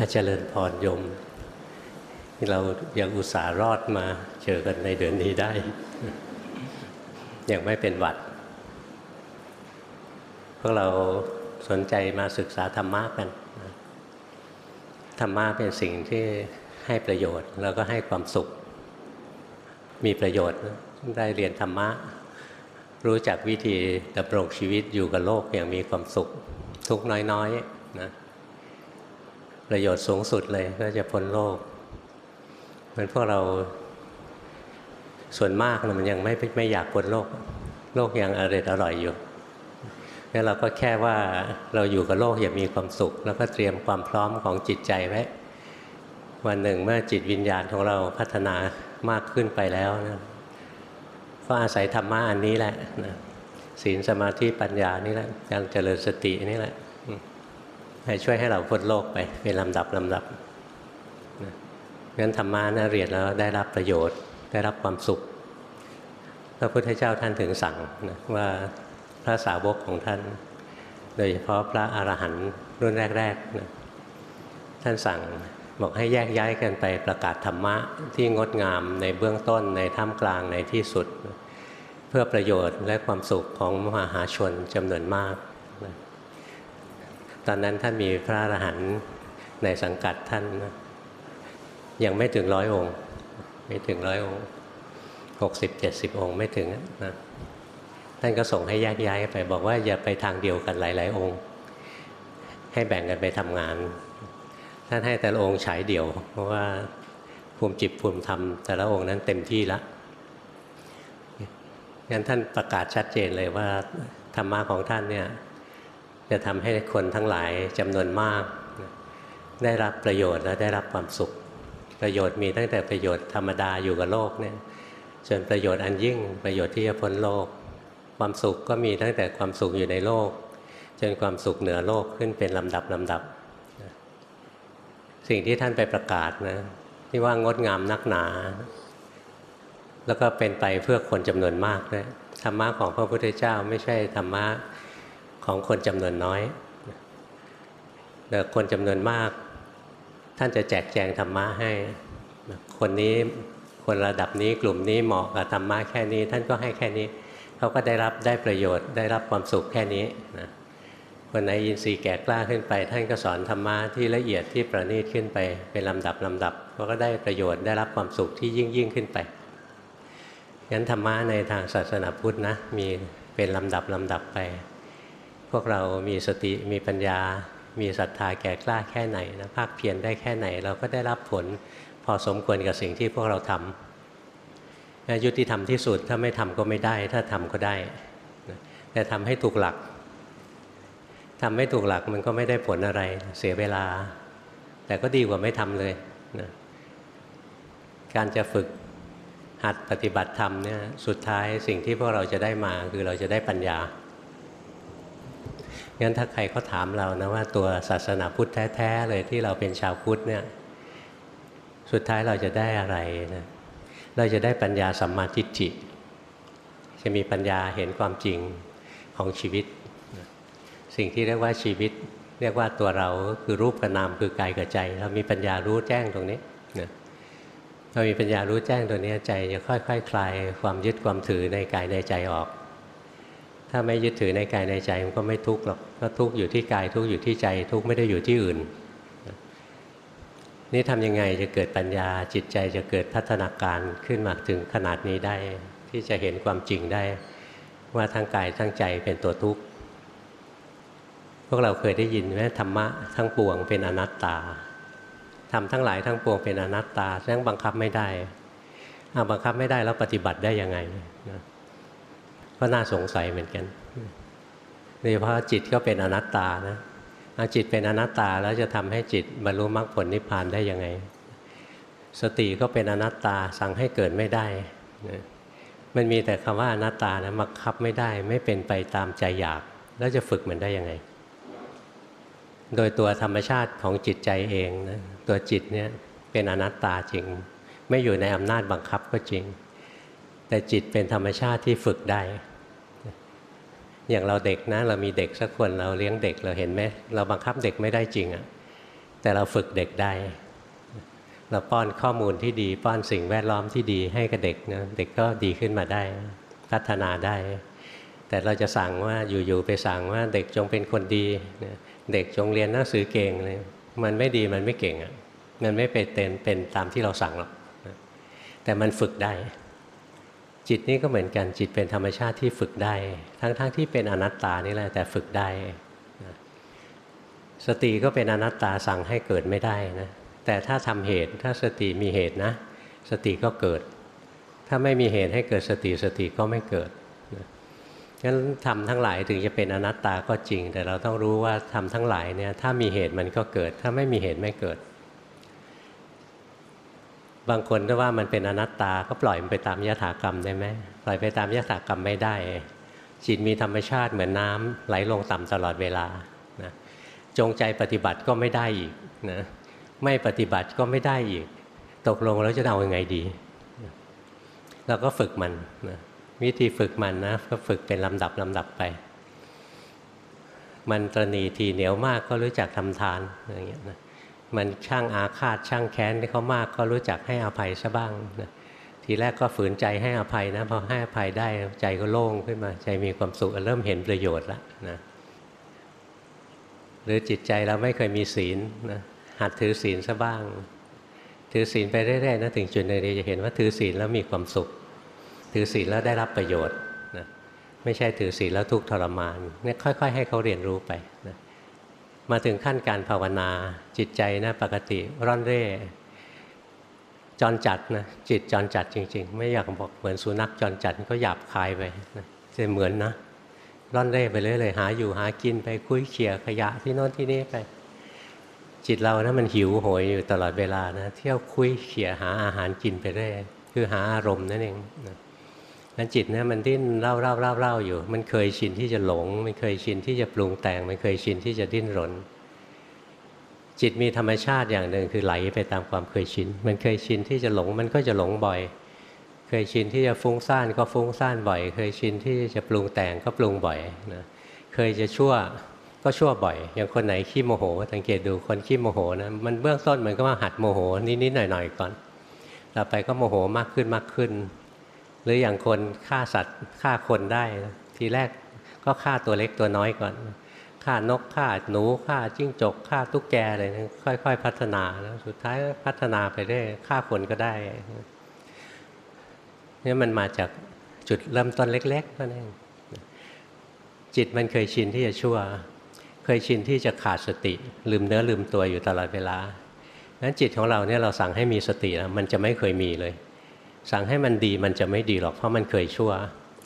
อาจารย์พรยม เรายังอุตส่าห์รอดมาเจอกันในเดือนนี้ได้ ยังไม่เป็นหวัด พวกเราสนใจมาศึกษาธรรมะกัน ธรรมะเป็นสิ่งที่ให้ประโยชน์ แล้วก็ให้ความสุข มีประโยชน์ได้เรียนธรรมะ รู้จักวิธีดำรงชีวิตอยู่กับโลกอย่างมีความสุข ทุกน้อยๆนะ ประโยชน์สูงสุดเลยก็จะพ้นโลกเหมือนพวกเราส่วนมากนะมันยังไม่ไม่อยากพ้นโลก โลกยังอร่อยอร่อยอยู่งั้นเราก็แค่ว่าเราอยู่กับโลกอย่ามีความสุข แล้วก็เตรียมความพร้อมของจิตใจไว้วันหนึ่งเมื่อจิตวิญญาณของเราพัฒนามากขึ้นไปแล้วนะก็อาศัยธรรมะอันนี้แหละศีลสมาธิปัญญานี่แหละการเจริญสตินี่แหละ ให้ช่วยให้เราพ้นโลกไปเป็นลำดับลำดับงั้นธรรมะนะเรียนแล้วได้รับประโยชน์ ได้รับความสุข พระพุทธเจ้าท่านถึงสั่งนะว่าพระสาวกของท่าน โดยเฉพาะพระอรหันต์รุ่นแรกๆนะท่านสั่งบอกให้แยกย้ายกันไปประกาศธรรมะที่งดงามในเบื้องต้นในท่ามกลางในที่สุด เพื่อประโยชน์และความสุขของมหาชนจำนวนมาก ตอนนั้นท่านมีพระอรหันต์ในสังกัดท่านยังไม่ถึงร้อยองค์ ไม่ถึงร้อยองค์หกสิบเจ็ดสิบองค์ไม่ถึงนะท่านก็ส่งให้แยกย้ายไปบอกว่าอย่าไปทางเดียวกันหลาย ๆ องค์ ให้แบ่งกันไปทำงาน ท่านให้แต่ละองค์ฉายเดี่ยว เพราะว่าภูมิจิตภูมิธรรมแต่ละองค์นั้นเต็มที่ละงั้นท่านประกาศชัดเจนเลยว่าธรรมะของท่านเนี่ย จะทำให้คนทั้งหลายจำนวนมาก ได้รับประโยชน์และได้รับความสุข ประโยชน์มีตั้งแต่ประโยชน์ธรรมดาอยู่กับโลกเนี่ยจนประโยชน์อันยิ่งประโยชน์ที่จะพ้นโลก ความสุขก็มีตั้งแต่ความสุขอยู่ในโลก จนความสุขเหนือโลกขึ้นเป็นลำดับลำดับ สิ่งที่ท่านไปประกาศนะที่ว่างดงามนักหนา แล้วก็เป็นไปเพื่อคนจำนวนมากด้วยธรรมะของพระพุทธเจ้าไม่ใช่ธรรมะ ของคนจำนวนน้อยแต่คนจำนวนมาก ท่านจะแจกแจงธรรมะให้ คนนี้คนระดับนี้กลุ่มนี้เหมาะกับธรรมะแค่นี้ ท่านก็ให้แค่นี้เขาก็ได้รับได้ประโยชน์ได้รับความสุขแค่นี้นะคนไหนยินทรีย์แก่กล้าขึ้นไป ท่านก็สอนธรรมะที่ละเอียดที่ประณีตขึ้นไปเป็นลำดับลำดับเขาก็ได้ประโยชน์ได้รับความสุขที่ยิ่งยิ่งขึ้นไปงั้นธรรมะในทางศาสนาพุทธนะมีเป็นลำดับลำดับไป วกเรามีสติมีปัญญา มีศรัทธาแก่กล้าแค่ไหนนะภาคเพียรได้แค่ไหน เราก็ได้รับผลพอสมควรกับสิ่งที่พวกเราทำยุติธรรมที่สุดถ้าไม่ทำก็ไม่ได้ ถ้าทำก็ได้ แต่ทำให้ถูกหลักทำไม่ถูกหลักมันก็ไม่ได้ผลอะไรเสียเวลา แต่ก็ดีกว่าไม่ทำเลยนะการจะฝึกหัดปฏิบัติธรรมเนี่ยสุดท้ายสิ่งที่พวกเราจะได้มาคือเราจะได้ปัญญา งั้นถ้าใครเขาถามเรานะว่าตัวศาสนาพุทธแท้ๆเลยที่เราเป็นชาวพุทธเนี่ยสุดท้ายเราจะได้อะไรนะเราจะได้ปัญญาสัมมาทิฏฐิจะมีปัญญาเห็นความจริงของชีวิต สิ่งที่เรียกว่าชีวิต เรียกว่าตัวเราคือรูปกับนามคือกายกับใจ เรามีปัญญารู้แจ้งตรงนี้นะเรามีปัญญารู้แจ้งตัวนี้ใจจะค่อยๆคคลายความยึดความถือในกายในใจออก ถ้าไม่ยึดถือในกายในใจมันก็ไม่ทุกข์หรอกก็ทุกข์อยู่ที่กายทุกข์อยู่ที่ใจ ทุกข์ไม่ได้อยู่ที่อื่น นี่ทำยังไงจะเกิดปัญญาจิตใจจะเกิดพัฒนาการขึ้นมาถึงขนาดนี้ได้ ที่จะเห็นความจริงได้ ว่าทั้งกายทั้งใจเป็นตัวทุกข์พวกเราเคยได้ยินไหมธรรมะทั้งปวงเป็นอนัตตาทำทั้งหลายทั้งปวงเป็นอนัตตาแสดงบังคับไม่ได้เอาบังคับไม่ได้แล้วปฏิบัติได้ยังไง ก็น่าสงสัยเหมือนกันโดยเฉพาะจิตก็เป็นอนัตตานะจิตเป็นอนัตตาแล้วจะทำให้จิตบรรลุมรรคผลนิพพานได้ยังไง สติก็เป็นอนัตตาสั่งให้เกิดไม่ได้มันมีแต่คำว่าอนัตตานะบังคับไม่ได้ไม่เป็นไปตามใจอยาก แล้วจะฝึกมันได้ยังไง โดยตัวธรรมชาติของจิตใจเองนะตัวจิตเนี่ยเป็นอนัตตาจริง ไม่อยู่ในอำนาจบังคับก็จริง แต่จิตเป็นธรรมชาติที่ฝึกได้ อย่างเราเด็กนะ เรามีเด็กสักคนเราเลี้ยงเด็กเราเห็นไหมเราบังคับเด็กไม่ได้จริงอะ่ะแต่เราฝึกเด็กได้ เราป้อนข้อมูลที่ดี ป้อนสิ่งแวดล้อมที่ดีให้กับเด็กนะเด็กก็ดีขึ้นมาได้ พัฒนาได้ แต่เราจะสั่งว่าอยู่ๆไปสั่งว่าเด็กจงเป็นคนดีเด็กจงเรียนหนังสือเก่งเลยมันไม่ดีมันไม่เก่งอะมันไม่เป็นเต็นเป็นตามที่เราสั่งหรอกแต่มันฝึกได้ จิตนี่ก็เหมือนกันจิตเป็นธรรมชาติที่ฝึกได้ ทั้งๆทที่เป็นอนัตตานี่แหละแต่ฝึกได้สติก็เป็นอนัตตาสั่งให้เกิดไม่ได้นะแต่ถ้าทำเหตุถ้าสติมีเหตุนะ สติก็เกิด ถ้าไม่มีเหตุให้เกิดสติสติก็ไม่เกิดงั้นทำทั้งหลายถึงจะเป็นอนัตตาก็จริง แต่เราต้องรู้ว่าทำทั้งหลายเนี่ยถ้ามีเหตุมันก็เกิด ถ้าไม่มีเหตุไม่เกิด บางคนก็ว่ามันเป็นอนัตตาก็ปล่อยมันไปตามยถากรรมได้ไหมปล่อยไปตามยถากรรมไม่ได้ จิตมีธรรมชาติเหมือนน้ำไหลลงต่ำตลอดเวลานะจงใจปฏิบัติก็ไม่ได้อีกนะไม่ปฏิบัติก็ไม่ได้อีก ตกลงแล้วจะเอาอยัางไงดีเราก็ฝึกมันนะวิธีฝึกมันนะก็ฝึกเป็นลำดับลำดับไป มันตรณีทีเหนียวมากก็รู้จักทำทานอย่างเงี้ยนะ มันช่างอาฆาตช่างแค้นที่เขามากก็รู้จักให้อภัยซะบ้างนะทีแรกก็ฝืนใจให้อภัยนะพอให้อภัยได้ใจก็โล่งขึ้นมา ใจมีความสุขเริ่มเห็นประโยชน์แล้วนะหรือจิตใจเราไม่เคยมีศีลนะหัดถือศีลซะบ้าง ถือศีลไปเรื่อยๆนะถึงจุดหนึ่งจะเห็นว่าถือศีลแล้วมีความสุข ถือศีลแล้วได้รับประโยชน์นะไม่ใช่ถือศีลแล้วทุกข์ทรมานเนี่ยค่อย ๆ ให้เขาเรียนรู้ไปนะ มาถึงขั้นการภาวนาจิตใจนะปกติร่อนเร่จรจัดนะจิตจรจัดจริง ๆ ไม่อยากบอกเหมือนสุนัขจรจัดก็หยาบคายไปนะจะเหมือนนะร่อนเร่ไปเรื่อยๆหาอยู่หากินไปคุยเขี่ยขยะที่โน้นที่นี่ไป จิตเรานะมันหิวโหยอยู่ตลอดเวลานะเที่ยวคุยเขี่ยหาอาหารกินไปเรื่อยคือหาอารมณ์นั่นเองนะ นั้นจิตเนี่ยมันดิ้นเล่าเล่าเล่าเล่าอยู่ มันเคยชินที่จะหลง มันเคยชินที่จะปรุงแต่ง มันเคยชินที่จะดิ้นรน จิตมีธรรมชาติอย่างหนึ่งคือไหลไปตามความเคยชิน มันเคยชินที่จะหลง มันก็จะหลงบ่อย เคยชินที่จะฟุ้งซ่านก็ฟุ้งซ่านบ่อย เคยชินที่จะปรุงแต่งก็ปรุงบ่อยนะ เคยจะชั่วก็ชั่วบ่อย อย่างคนไหนขี้โมโห สังเกตดูคนขี้โมโหนะ มันเบื้องต้นมันก็มาหัดโมโหนิดๆหน่อยๆก่อน ต่อไปก็โมโหมากขึ้นมากขึ้น หรืออย่างคนฆ่าสัตว์ฆ่าคนได้ ทีแรกก็ฆ่าตัวเล็กตัวน้อยก่อนฆ่านกฆ่าหนูฆ่าจิ้งจกฆ่าตุ๊กแกอะไรนะค่อยๆ พัฒนาแล้วสุดท้ายพัฒนาไปได้ฆ่าคนก็ได้นี่มันมาจากจุดเริ่มต้นเล็กๆนั่นเองจิตมันเคยชินที่จะชั่ว เคยชินที่จะขาดสติ ลืมเนื้อลืมตัวอยู่ตลอดเวลานั้นจิตของเราเนี่ยเราสั่งให้มีสติแล้วมันจะไม่เคยมีเลย สั่งให้มันดีมันจะไม่ดีหรอกเพราะมันเคยชั่ว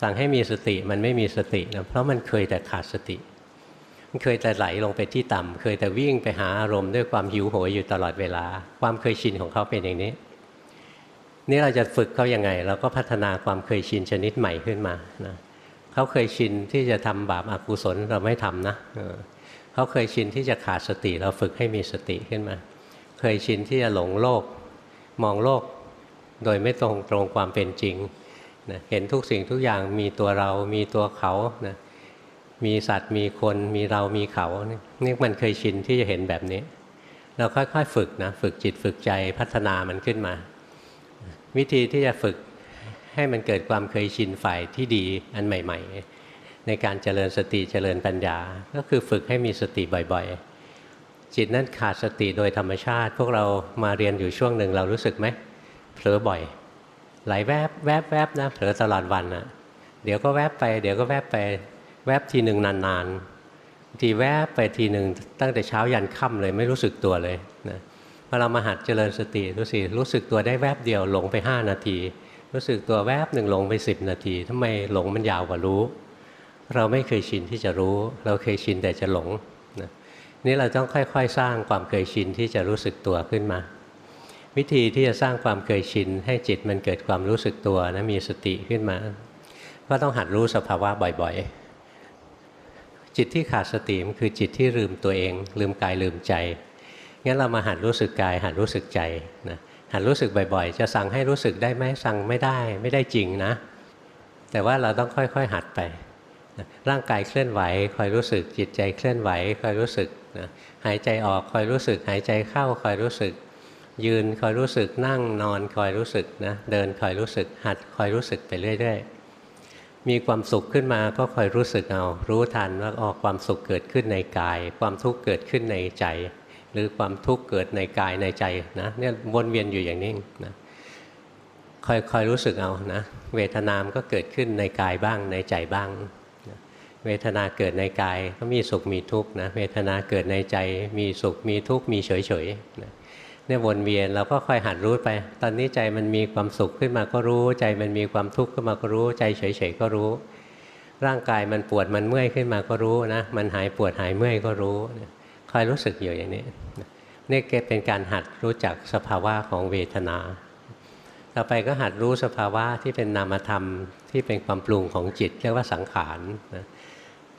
สั่งให้มีสติมันไม่มีสตินะเพราะมันเคยแต่ขาดสติ มันเคยแต่ไหลลงไปที่ต่ำเคยแต่วิ่งไปหาอารมณ์ด้วยความหิวโหยอยู่ตลอดเวลา ความเคยชินของเขาเป็นอย่างนี้ นี่เราจะฝึกเขายังไง เราก็พัฒนาความเคยชินชนิดใหม่ขึ้นมานะเขาเคยชินที่จะทำบาปอากุศลเราไม่ทำนะเขาเคยชินที่จะขาดสติเราฝึกให้มีสติขึ้นมา เคยชินที่จะหลงโลก มองโลก โดยไม่ตรงตรงความเป็นจริงนะเห็นทุกสิ่งทุกอย่างมีตัวเรา มีตัวเขานะมีสัตว์มีคนมีเรามีเขานี่มันเคยชินที่จะเห็นแบบนี้ เราค่อยๆฝึกนะฝึกจิตฝึกใจพัฒนามันขึ้นมา วิธีที่จะฝึกให้มันเกิดความเคยชินฝ่ายที่ดีอันใหม่ ๆ ในการเจริญสติเจริญปัญญา ก็คือฝึกให้มีสติบ่อยๆ จิตนั้นขาดสติโดยธรรมชาติ พวกเรามาเรียนอยู่ช่วงหนึ่งเรารู้สึกไหม เผลอบ่อย ไหลแวบแวบแวบนะเผลอตลอดวันนะเดี๋ยวก็แวบไป เดี๋ยวก็แวบไปแวบทีหนึ่งนานๆทีแวบไปทีหนึ่งตั้งแต่เช้ายันค่ำเลยไม่รู้สึกตัวเลยนะพอเรามาหัดเจริญสติรู้สิรู้สึกตัวได้แวบเดียวหลงไป 5 นาที รู้สึกตัวแวบหนึ่งหลงไป 10 นาทีทำไมหลงมันยาวกว่ารู้ เราไม่เคยชินที่จะรู้ เราเคยชินแต่จะหลงนะนี่เราต้องค่อย ๆ สร้างความเคยชินที่จะรู้สึกตัวขึ้นมา วิธีที่จะสร้างความเคยชิน ให้จิตมันเกิดความรู้สึกตัวนะมีสติขึ้นมา ก็ต้องหัดรู้สภาวะบ่อยๆ จิตที่ขาดสติมันคือจิตที่ลืมตัวเอง ลืมกายลืมใจงั้นเรามาหัดรู้สึกกาย หัดรู้สึกใจนะหัดรู้สึกบ่อยๆ จะสั่งให้รู้สึกได้ไหมสั่งไม่ได้ไม่ได้จริงนะ แต่ว่าเราต้องค่อยๆหัดไปร่างกายเคลื่อนไหวคอยรู้สึกจิตใจเคลื่อนไหวคอยรู้สึกนะหายใจออกคอยรู้สึก หายใจเข้าคอยรู้สึก ยืนคอยรู้สึกนั่งนอนคอยรู้สึกนะเดินคอยรู้สึกหัดคอยรู้สึกไปเรื่อย ๆ มีความสุขขึ้นมาก็คอยรู้สึกเอา รู้ทันว่าออกความสุขเกิดขึ้นในกาย ความทุกข์เกิดขึ้นในใจ หรือความทุกข์เกิดในกายในใจนะเนี่ยวนเวียนอยู่อย่างนี้นะคอยคอยรู้สึกเอานะเวทนามก็เกิดขึ้นในกายบ้างในใจบ้างเวทนาเกิดในกายก็มีสุขมีทุกข์นะเวทนาเกิดในใจมีสุขมีทุกข์มีเฉยเฉย เนี่ยวนเวียนเราก็ค่อยหัดรู้ไป ตอนนี้ใจมันมีความสุขขึ้นมาก็รู้ ใจมันมีความทุกข์ขึ้นมาก็รู้ ใจเฉยเฉยก็รู้ ร่างกายมันปวดมันเมื่อยขึ้นมาก็รู้นะมันหายปวดหายเมื่อยก็รู้คอยรู้สึกอยู่อย่างนี้นี่เกเป็นการหัดรู้จักสภาวะของเวทนา ต่อไปก็หัดรู้สภาวะที่เป็นนามธรรมที่เป็นความปรุงของจิต เรียกว่าสังขารนะ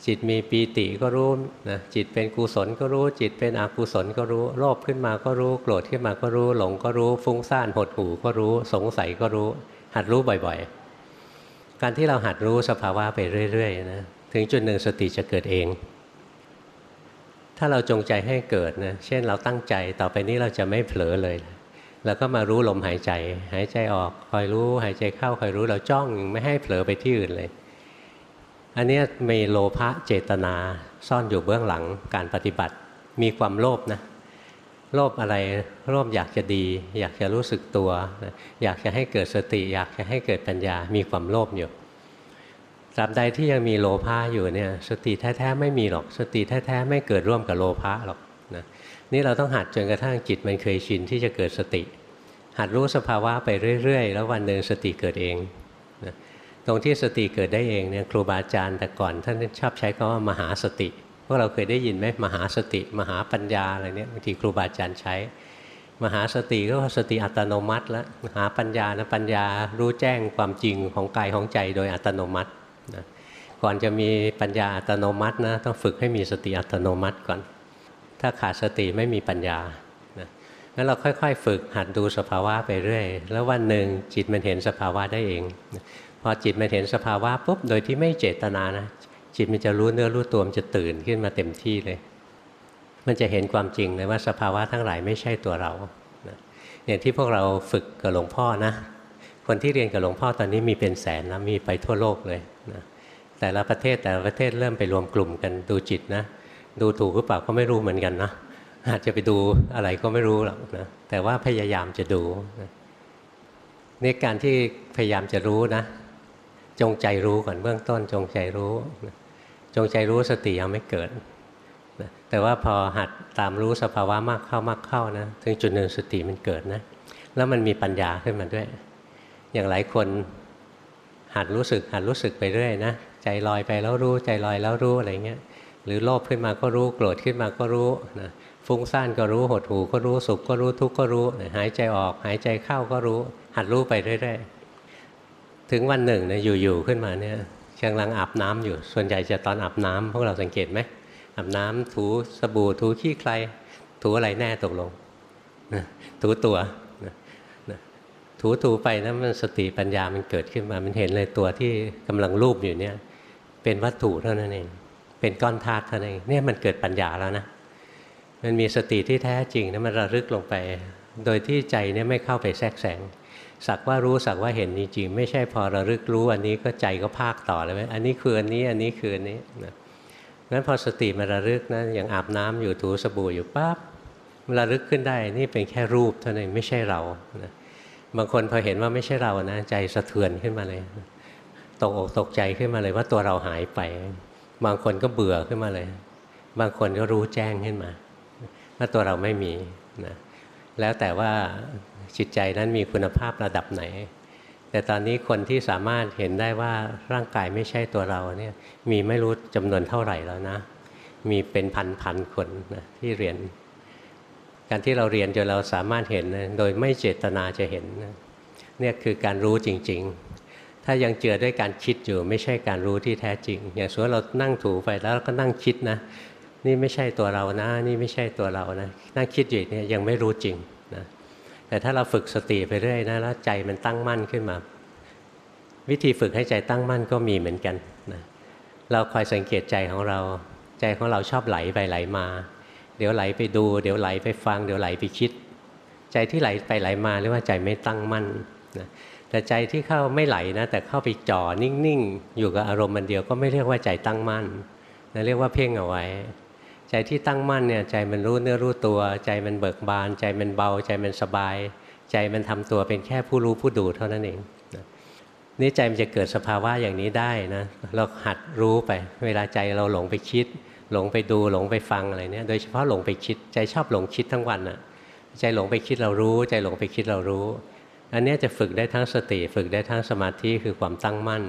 จิตมีปีติก็รู้นะจิตเป็นกุศลก็รู้ จิตเป็นอกุศลก็รู้โลภขึ้นมาก็รู้โกรธขึ้นมาก็รู้ หลงก็รู้ ฟุ้งซ่านหดหู่ก็รู้ สงสัยก็รู้ หัดรู้บ่อยๆ การที่เราหัดรู้สภาวะไปเรื่อยๆนะถึงจุดหนึ่งสติจะเกิดเอง ถ้าเราจงใจให้เกิดนะเช่นเราตั้งใจต่อไปนี้เราจะไม่เผลอเลยเราก็มารู้ลมหายใจ หายใจออกคอยรู้ หายใจเข้าคอยรู้เราจ้องไม่ให้เผลอไปที่อื่นเลย อันนี้มีโลภะเจตนาซ่อนอยู่เบื้องหลังการปฏิบัติมีความโลภนะโลภอะไรโลภอยากจะดี อยากจะรู้สึกตัว อยากจะให้เกิดสติ อยากจะให้เกิดปัญญา มีความโลภอยู่ตราบใดที่ยังมีโลภะอยู่เนี่ยสติแท้ๆไม่มีหรอก สติแท้ๆไม่เกิดร่วมกับโลภะหรอกนะนี่เราต้องหัดจนกระทั่งจิตมันเคยชินที่จะเกิดสติ หัดรู้สภาวะไปเรื่อยๆ แล้ววันหนึ่งสติเกิดเอง ตรงที่สติเกิดได้เองเนี่ยครูบาอาจารย์แต่ก่อนท่านชอบใช้คำว่ามหาสติพวกเราเคยได้ยินไหมมหาสติ มหาปัญญาอะไรเนี่ยบางทีครูบาอาจารย์ใช้ มหาสติก็สติอัตโนมัติแล้วมหาปัญญานะปัญญารู้แจ้งความจริงของกายของใจโดยอัตโนมัตินะก่อนจะมีปัญญาอัตโนมัตินะต้องฝึกให้มีสติอัตโนมัติก่อน ถ้าขาดสติไม่มีปัญญางั้นเราค่อย ๆ ฝึกหัดดูสภาวะไปเรื่อย แล้ววันหนึ่งจิตมันเห็นสภาวะได้เอง พอจิตมันเห็นสภาวะปุ๊บโดยที่ไม่เจตนานะ จิตมันจะรู้เนื้อรู้ตัวมันจะตื่นขึ้นมาเต็มที่เลย มันจะเห็นความจริงเลยว่าสภาวะทั้งหลายไม่ใช่ตัวเราอย่างที่พวกเราฝึกกับหลวงพ่อนะ คนที่เรียนกับหลวงพ่อตอนนี้มีเป็นแสนนะมีไปทั่วโลกเลยนะแต่ละประเทศแต่ละประเทศเริ่มไปรวมกลุ่มกันดูจิตนะดูถูกหรือเปล่าก็ไม่รู้เหมือนกันนะอาจจะไปดูอะไรก็ไม่รู้หรอกนะแต่ว่าพยายามจะดูนี่การที่พยายามจะรู้นะ จงใจรู้ก่อนเบื้องต้นจงใจรู้จงใจรู้สติยังไม่เกิด แต่ว่าพอหัดตามรู้สภาวะมากเข้ามากเข้านะถึงจุดหนึ่งสติมันเกิดนะ แล้วมันมีปัญญาขึ้นมาด้วย อย่างหลายคนหัดรู้สึกหัดรู้สึกไปเรื่อยนะใจลอยไปแล้วรู้ใจลอยแล้วรู้อะไรเงี้ยหรือโลภขึ้นมาก็รู้โกรธขึ้นมาก็รู้นะฟุ้งซ่านก็รู้หดหูก็รู้สุขก็รู้ทุกข์ก็รู้ หายใจออก หายใจเข้าก็รู้ หัดรู้ไปเรื่อยๆ ถึงวันหนึ่งเนี่ยอยู่ๆขึ้นมาเนี่ยกำลังอาบน้ำอยู่ ส่วนใหญ่จะตอนอาบน้ำพวกเราสังเกตไหมอาบน้ำถูสบู่ถูขี้ใคร ถูอะไรแน่ตกลงถูตัวถูถูไปนะมันสติปัญญามันเกิดขึ้นมา มันเห็นเลยตัวที่กำลังรูปอยู่เนี่ย เป็นวัตถุเท่านั้นเอง เป็นก้อนธาตุเท่านั้นเองเนี่ยมันเกิดปัญญาแล้วนะมันมีสติที่แท้จริงนะมันระลึกลงไป โดยที่ใจเนี่ยไม่เข้าไปแทรกแซง สักว่ารู้สักว่าเห็นจริงๆไม่ใช่พอระลึกรู้อันนี้ก็ใจก็ภาคต่อเลยไหมอันนี้คืออันนี้อันนี้คืออันนี้นะงั้นพอสติมาระลึกนะอย่างอาบน้ำอยู่ถูสบู่อยู่ปั๊บมันระลึกขึ้นได้นี่เป็นแค่รูปเท่านั้นไม่ใช่เรานะบางคนพอเห็นว่าไม่ใช่เรานะใจสะเทือนขึ้นมาเลยตกอกตกใจขึ้นมาเลยว่าตัวเราหายไป บางคนก็เบื่อขึ้นมาเลย บางคนก็รู้แจ้งขึ้นมา ว่าตัวเราไม่มีนะ แล้วแต่ว่าจิตใจนั้นมีคุณภาพระดับไหน แต่ตอนนี้คนที่สามารถเห็นได้ว่าร่างกายไม่ใช่ตัวเราเนี่ยมีไม่รู้จำนวนเท่าไหร่แล้วนะ มีเป็นพันพันคนนะที่เรียน การที่เราเรียนจนเราสามารถเห็นนะโดยไม่เจตนาจะเห็นนะเนี่ยคือการรู้จริง ๆ ถ้ายังเจือด้วยการคิดอยู่ไม่ใช่การรู้ที่แท้จริง อย่างสมมติเรานั่งถูไปแล้วก็นั่งคิดนะ นี่ไม่ใช่ตัวเรานะ นี่ไม่ใช่ตัวเรานะ นั่งคิดอยู่เนี่ยยังไม่รู้จริง แต่ถ้าเราฝึกสติไปเรื่อยนะแล้วใจมันตั้งมั่นขึ้นมา วิธีฝึกให้ใจตั้งมั่นก็มีเหมือนกันนะเราคอยสังเกตใจของเรา ใจของเราชอบไหลไปไหลมา เดี๋ยวไหลไปดู เดี๋ยวไหลไปฟัง เดี๋ยวไหลไปคิด ใจที่ไหลไปไหลมาเรียกว่าใจไม่ตั้งมั่นนะแต่ใจที่เข้าไม่ไหลนะ แต่เข้าไปจ่อนิ่งๆ อยู่กับอารมณ์มันเดียวก็ไม่เรียกว่าใจตั้งมั่นนะเรียกว่าเพ่งเอาไว้ ใจที่ตั้งมั่นเนี่ยใจมันรู้เนื้อรู้ตัว ใจมันเบิกบาน ใจมันเบา ใจมันสบาย ใจมันทำตัวเป็นแค่ผู้รู้ผู้ดูเท่านั้นเองนี่ใจมันจะเกิดสภาวะอย่างนี้ได้นะเราหัดรู้ไป เวลาใจเราหลงไปคิด หลงไปดูหลงไปฟังอะไรเนี่ยโดยเฉพาะหลงไปคิด ใจชอบหลงคิดทั้งวันน่ะใจหลงไปคิดเรารู้ ใจหลงไปคิดเรารู้ อันนี้จะฝึกได้ทั้งสติ ฝึกได้ทั้งสมาธิคือความตั้งมั่น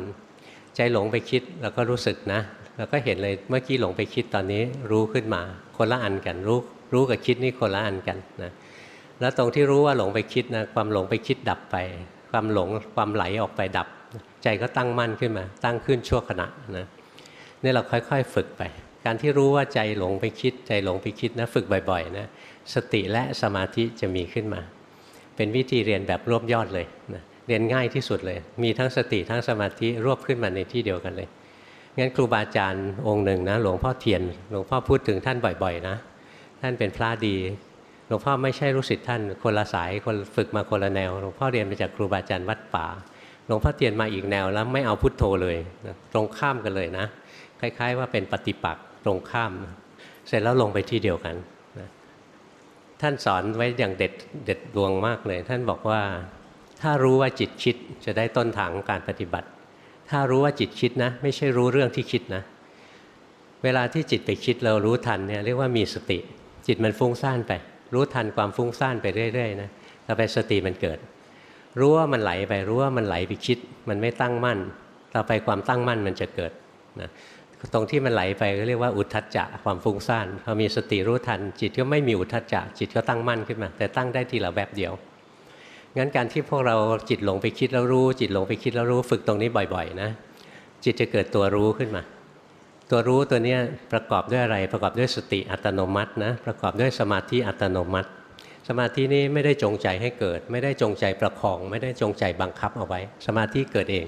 ใจหลงไปคิดเราก็รู้สึกนะ เราก็เห็นเลยเมื่อกี้หลงไปคิดตอนนี้รู้ขึ้นมา คนละอันกันรู้รู้กับคิดนี่คนละอันกันนะแล้วตรงที่รู้ว่าหลงไปคิดนะความหลงไปคิดดับไป ความหลงความไหลออกไปดับ ใจก็ตั้งมั่นขึ้นมา ตั้งขึ้นชั่วขณะนะนี่เราค่อยๆฝึกไป การที่รู้ว่าใจหลงไปคิด ใจหลงไปคิดนะฝึกบ่อยๆนะสติและสมาธิจะมีขึ้นมา เป็นวิธีเรียนแบบรวบยอดเลยนะเรียนง่ายที่สุดเลย มีทั้งสติทั้งสมาธิรวบขึ้นมาในที่เดียวกันเลย งั้นครูบาอาจารย์องค์หนึ่งนะหลวงพ่อเทียนหลวงพ่อพูดถึงท่านบ่อยๆนะท่านเป็นพระดีหลวงพ่อไม่ใช่รู้สิทธิ์ท่านคนละสายคนฝึกมาคนละแนวหลวงพ่อเรียนมาจากครูบาอาจารย์วัดป่าหลวงพ่อเทียนมาอีกแนวแล้วไม่เอาพุทโธเลยนะตรงข้ามกันเลยนะคล้าย ๆ ว่าเป็นปฏิปักษ์ตรงข้าม เสร็จแล้วลงไปที่เดียวกันนะท่านสอนไว้อย่างเด็ดเด็ดดวงมากเลย ท่านบอกว่าถ้ารู้ว่าจิตคิดจะได้ต้นทางของการปฏิบัติ ถ้ารู้ว่าจิตคิดนะ ไม่ใช่รู้เรื่องที่คิดนะ เวลาที่จิตไปคิดเรารู้ทันเนี่ยเรียกว่ามีสติ จิตมันฟุ้งซ่านไป รู้ทันความฟุ้งซ่านไปเรื่อยๆนะต่อไปสติมันเกิด รู้ว่ามันไหลไปรู้ว่ามันไหลไปคิด มันไม่ตั้งมั่น ต่อไปความตั้งมั่นมันจะเกิดนะตรงที่มันไหลไปก็เรียกว่าอุทธัจจะความฟุ้งซ่านพอมีสติรู้ทัน จิตก็ไม่มีอุทธัจจะจิตก็ตั้งมั่นขึ้นมา แต่ตั้งได้ทีละแบบเดียว งั้นการที่พวกเราจิตหลงไปคิดแล้วรู้ จิตหลงไปคิดแล้วรู้ฝึกตรงนี้บ่อยๆนะจิตจะเกิดตัวรู้ขึ้นมา ตัวรู้ตัวนี้ประกอบด้วยอะไรประกอบด้วยสติอัตโนมัตินะประกอบด้วยสมาธิอัตโนมัติ สมาธินี้ไม่ได้จงใจให้เกิด ไม่ได้จงใจประคอง ไม่ได้จงใจบังคับเอาไว้ สมาธิเกิดเอง